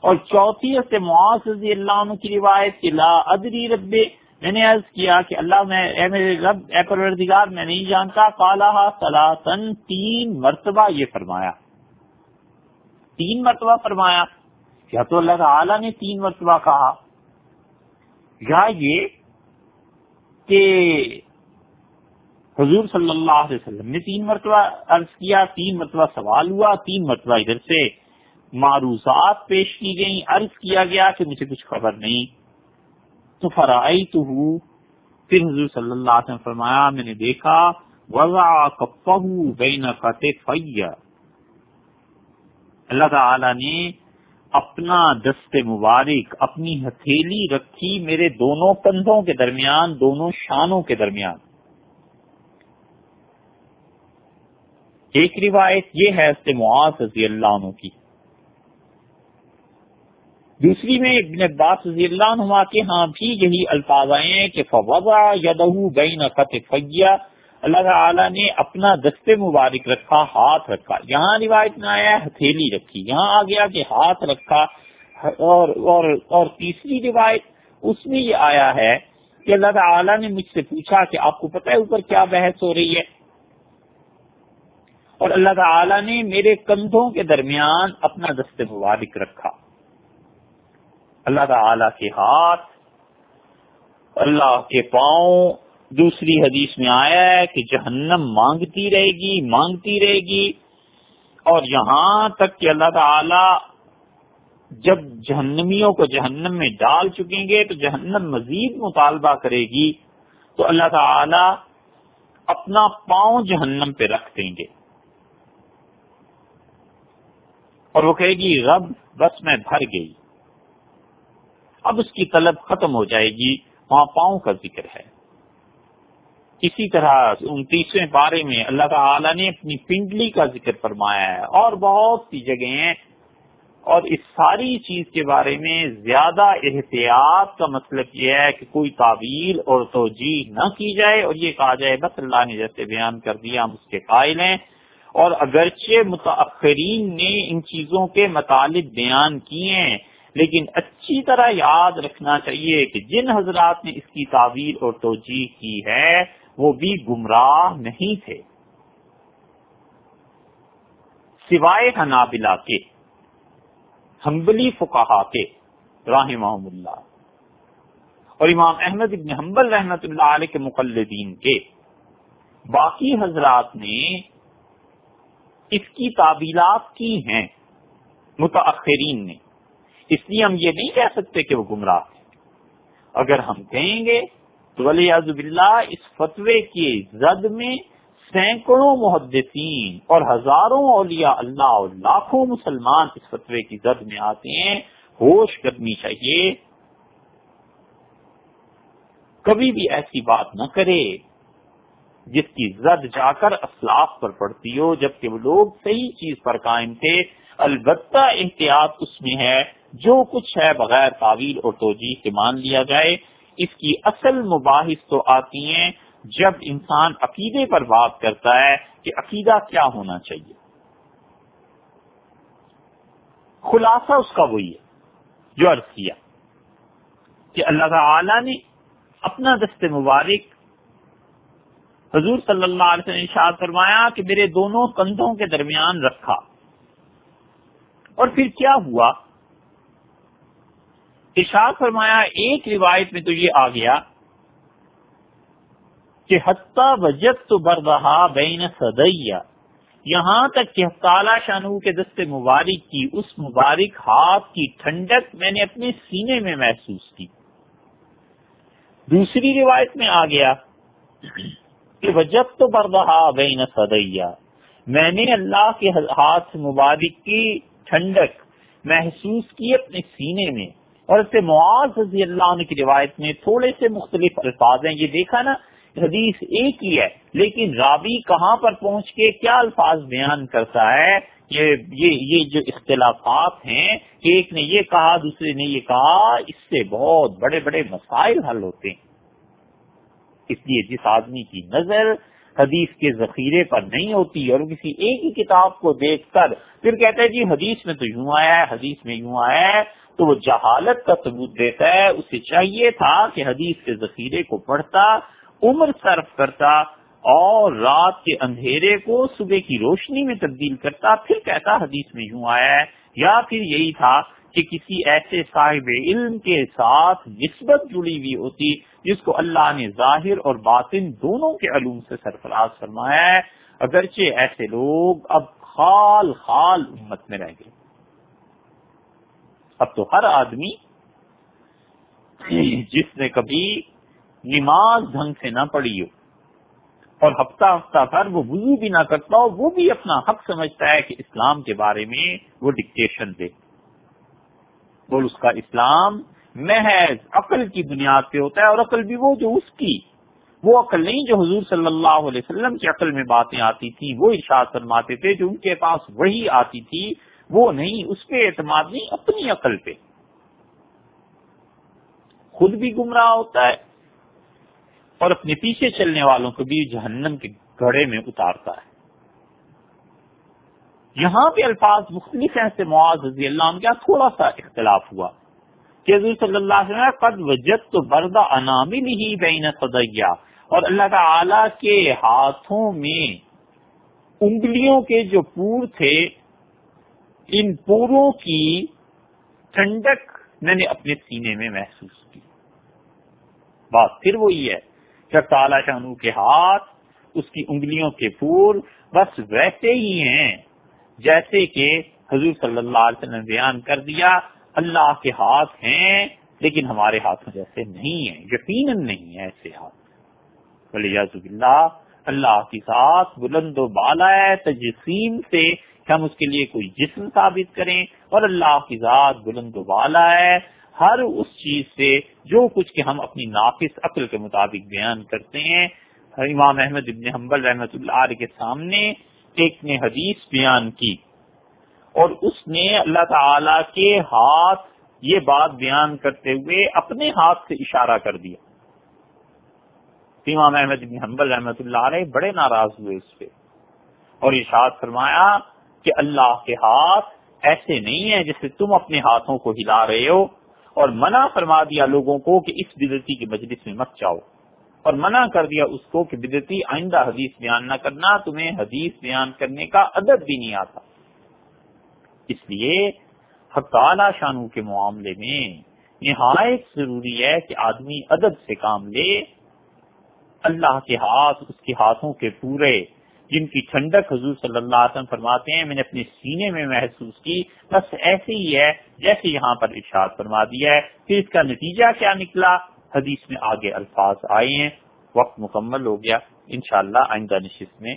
اور چوتھی سے معاذ رضی اللہ عنہ کی روایت کہ لا ادری رب، میں نے عرض کیا کہ اللہ، میں، اے میرے رب، اے پروردگار، میں نہیں جانتا۔ کالا سلاسن تین مرتبہ یہ فرمایا۔ تین مرتبہ فرمایا۔ یا تو اللہ تعالی نے تین مرتبہ کہا، یا یہ کہ حضور صلی اللہ علیہ وسلم نے تین مرتبہ عرض کیا، تین مرتبہ سوال ہوا، تین مرتبہ ادھر سے معروضات پیش کی گئی عرض کیا گیا کہ مجھے کچھ خبر نہیں۔ تو فرائی تو ہوں پھر حضور صلی اللہ علیہ وسلم فرمایا، میں نے دیکھا، وضع کپہ بین فی۔ اللہ تعالی نے اپنا دست مبارک، اپنی ہتھیلی رکھی میرے دونوں کندھوں کے درمیان، دونوں شانوں کے درمیان۔ ایک روایت یہ ہے اس معاذ رضی اللہ عنہ کی۔ دوسری میں ابن عباس رضی اللہ عنہ کے ہاں بھی یہی الفاظ آئے ہیں کہ فوضا یدہ بین فیا اللہ تعالی نے اپنا دست مبارک رکھا ہاتھ رکھا۔ یہاں روایت میں آیا ہتھیلی رکھی۔ یہاں آ گیا کہ ہاتھ رکھا۔ اور اور, اور تیسری روایت اس میں یہ آیا ہے کہ اللہ تعالی نے مجھ سے پوچھا کہ آپ کو پتہ ہے اوپر کیا بحث ہو رہی ہے؟ اور اللہ تعالی نے میرے کندھوں کے درمیان اپنا دست مبارک رکھا۔ اللہ تعالی کے ہاتھ اللہ کے پاؤں دوسری حدیث میں آیا ہے کہ جہنم مانگتی رہے گی، مانگتی رہے گی۔ اور یہاں تک کہ اللہ تعالی جب جہنمیوں کو جہنم میں ڈال چکیں گے تو جہنم مزید مطالبہ کرے گی۔ تو اللہ تعالی اپنا پاؤں جہنم پہ رکھ دیں گے۔ اور وہ کہے گی، رب، بس میں بھر گئی۔ اب اس کی طلب ختم ہو جائے گی۔ وہاں پاؤں کا ذکر ہے۔ اسی طرح انتیسویں بارے میں اللہ تعالی نے اپنی پنڈلی کا ذکر فرمایا ہے اور بہت سی جگہ ہیں اور اس ساری چیز کے بارے میں زیادہ احتیاط کا مطلب یہ ہے کہ کوئی تعویل اور توجہ نہ کی جائے اور یہ کہا جائے بس اللہ نے جیسے بیان کر دیا، ہم اس کے قائل ہیں۔ اور اگرچہ متاثرین نے ان چیزوں کے مطالب بیان کیے ہیں، لیکن اچھی طرح یاد رکھنا چاہیے کہ جن حضرات نے اس کی تعویر اور توجہ کی ہے وہ بھی گمراہ نہیں تھے۔ سوائے کے ہمبلی فکہ کے راہ اللہ۔ اور امام احمد ابن حنبل رحمت اللہ علیہ کے مقلدین کے۔ باقی حضرات نے اس کی تعبیلات کی ہیں متاخرین نے۔ اس لیے ہم یہ نہیں کہہ سکتے کہ وہ گمراہ ہیں اگر ہم کہیں گے ولی اللہ اس فتوے کی زد میں سینکڑوں محدثین اور ہزاروں اولیاء اللہ اور لاکھوں مسلمان اس فتوے کی زد میں آتے ہیں۔ ہوش کرنی چاہیے۔ کبھی بھی ایسی بات نہ کرے جس کی زد جا کر اسلاف پر پڑتی ہو، جبکہ وہ لوگ صحیح چیز پر قائم تھے۔ البتہ احتیاط اس میں ہے، جو کچھ ہے بغیر تعویل اور توجہ کے مان لیا جائے۔ اس کی اصل مباحث تو آتی ہیں جب انسان عقیدے پر بات کرتا ہے کہ عقیدہ کیا ہونا چاہیے۔ خلاصہ اس کا وہی ہے جو عرض کیا کہ اللہ تعالی نے اپنا دست مبارک حضور صلی اللہ علیہ وسلم ارشاد فرمایا کہ میرے دونوں کندھوں کے درمیان رکھا۔ اور پھر کیا ہوا؟ ارشاد فرمایا، ایک روایت میں تو یہ آ گیا کہ حتیٰ وجد تو بر بین سدیا یہاں تک کہ تالا شانو کے دست مبارک کی، اس مبارک ہاتھ کی ٹھنڈک میں نے اپنے سینے میں محسوس کی۔ دوسری روایت میں آ گیا کہ وجب تو بر رہا بین سدیا میں نے اللہ کے ہاتھ مبارک کی ٹھنڈک محسوس کی اپنے سینے میں۔ اور اس سے معاذ رضی اللہ عنہ کی روایت میں تھوڑے سے مختلف الفاظ ہیں۔ یہ دیکھا نا حدیث ایک ہی ہے لیکن رابی کہاں پر پہنچ کے کیا الفاظ بیان کرتا ہے؟ یہ یہ, یہ جو اختلافات ہیں کہ ایک نے یہ کہا دوسرے نے یہ کہا اس سے بہت بڑے بڑے مسائل حل ہوتے ہیں۔ اس لیے جس آدمی کی نظر حدیث کے ذخیرے پر نہیں ہوتی اور کسی ایک ہی کتاب کو دیکھ کر پھر کہتے ہیں جی حدیث میں تو یوں آیا ہے حدیث میں یوں آیا ہے تو وہ جہالت کا ثبوت دیتا ہے، اسے چاہیے تھا کہ حدیث کے ذخیرے کو پڑھتا، عمر صرف کرتا اور رات کے اندھیرے کو صبح کی روشنی میں تبدیل کرتا، پھر کہتا حدیث میں یوں آیا ہے، یا پھر یہی تھا کہ کسی ایسے صاحب علم کے ساتھ نسبت جڑی ہوئی ہوتی جس کو اللہ نے ظاہر اور باطن دونوں کے علوم سے سرفراز فرمایا ہے۔ اگرچہ ایسے لوگ اب خال خال امت میں رہ گئے۔ اب تو ہر آدمی جس نے کبھی نماز ڈھنگ سے نہ پڑھی ہو اور ہفتہ ہفتہ بھر وہ وضو بھی نہ کرتا ہو، وہ بھی اپنا حق سمجھتا ہے کہ اسلام کے بارے میں وہ ڈکٹیشن دے۔ اور اس کا اسلام محض عقل کی بنیاد پہ ہوتا ہے اور عقل بھی وہ جو اس کی۔ وہ عقل نہیں جو حضور صلی اللہ علیہ وسلم کی عقل میں باتیں آتی تھی وہ ارشاد فرماتے تھے جو ان کے پاس وہی آتی تھی وہ نہیں، اس پہ اعتماد نہیں، اپنی عقل پہ۔ خود بھی گمراہ ہوتا ہے اور اپنے پیچھے چلنے والوں کو بھی جہنم کے گڑے میں اتارتا ہے۔ یہاں پہ الفاظ مختلف ہیں سے معاذ رضی اللہ عنہ کا تھوڑا سا اختلاف ہوا کہ حضور صلی اللہ علیہ وسلم قد وجد تو بردا انامل ہی بین صدیہ اور اللہ تعالی کے ہاتھوں میں انگلیوں کے جو پور تھے ان پوروں کی ٹھنڈک میں نے اپنے سینے میں محسوس کی۔ بات پھر وہی ہے کہ تعالی شانو کے ہاتھ، اس کی انگلیوں کے پور بس ویسے ہی ہیں، جیسے کہ حضور صلی اللہ علیہ وسلم نے بیان کر دیا، اللہ کے ہاتھ ہیں، لیکن ہمارے ہاتھوں جیسے نہیں ہیں، یقیناً نہیں ہے ایسے ہاتھ۔ ولی اللہ اللہ کی ساتھ بلند و بالا ہے، تجسیم سے کہ ہم اس کے لیے کوئی جسم ثابت کریں اور اللہ کی ذات بلند و بالا ہے۔ ہر اس چیز سے جو کچھ کہ ہم اپنی ناقص عقل کے مطابق بیان کرتے ہیں۔ امام احمد ابن حنبل رحمت اللہ علیہ کے سامنے ایک نے حدیث بیان کی اور اس نے اللہ تعالی کے ہاتھ یہ بات بیان کرتے ہوئے اپنے ہاتھ سے اشارہ کر دیا۔ امام احمد بن حنبل رحمۃ اللہ علیہ بڑے ناراض ہوئے اس پہ اور اشاد فرمایا کہ اللہ کے ہاتھ ایسے نہیں ہیں جیسے تم اپنے ہاتھوں کو ہلا رہے ہو۔ اور منع فرما دیا لوگوں کو کہ اس بدرتی کی مجلس میں مت جاؤ۔ اور منع کر دیا اس کو کہ بدرتی آئندہ حدیث بیان نہ کرنا، تمہیں حدیث بیان کرنے کا عدد بھی نہیں آتا۔ اس لیے حق تعالی شانو کے معاملے میں نہایت ضروری ہے کہ آدمی ادب سے کام لے، اللہ کے ہاتھ، اس کے ہاتھوں کے پورے جن کی ٹھنڈک حضور صلی اللہ علیہ وسلم فرماتے ہیں، میں نے اپنے سینے میں محسوس کی۔ بس ایسے ہی ہے جیسے یہاں پر ارشاد فرما دیا ہے۔ پھر اس کا نتیجہ کیا نکلا؟ حدیث میں آگے الفاظ آئے ہیں۔ وقت مکمل ہو گیا۔ انشاءاللہ آئندہ نشست میں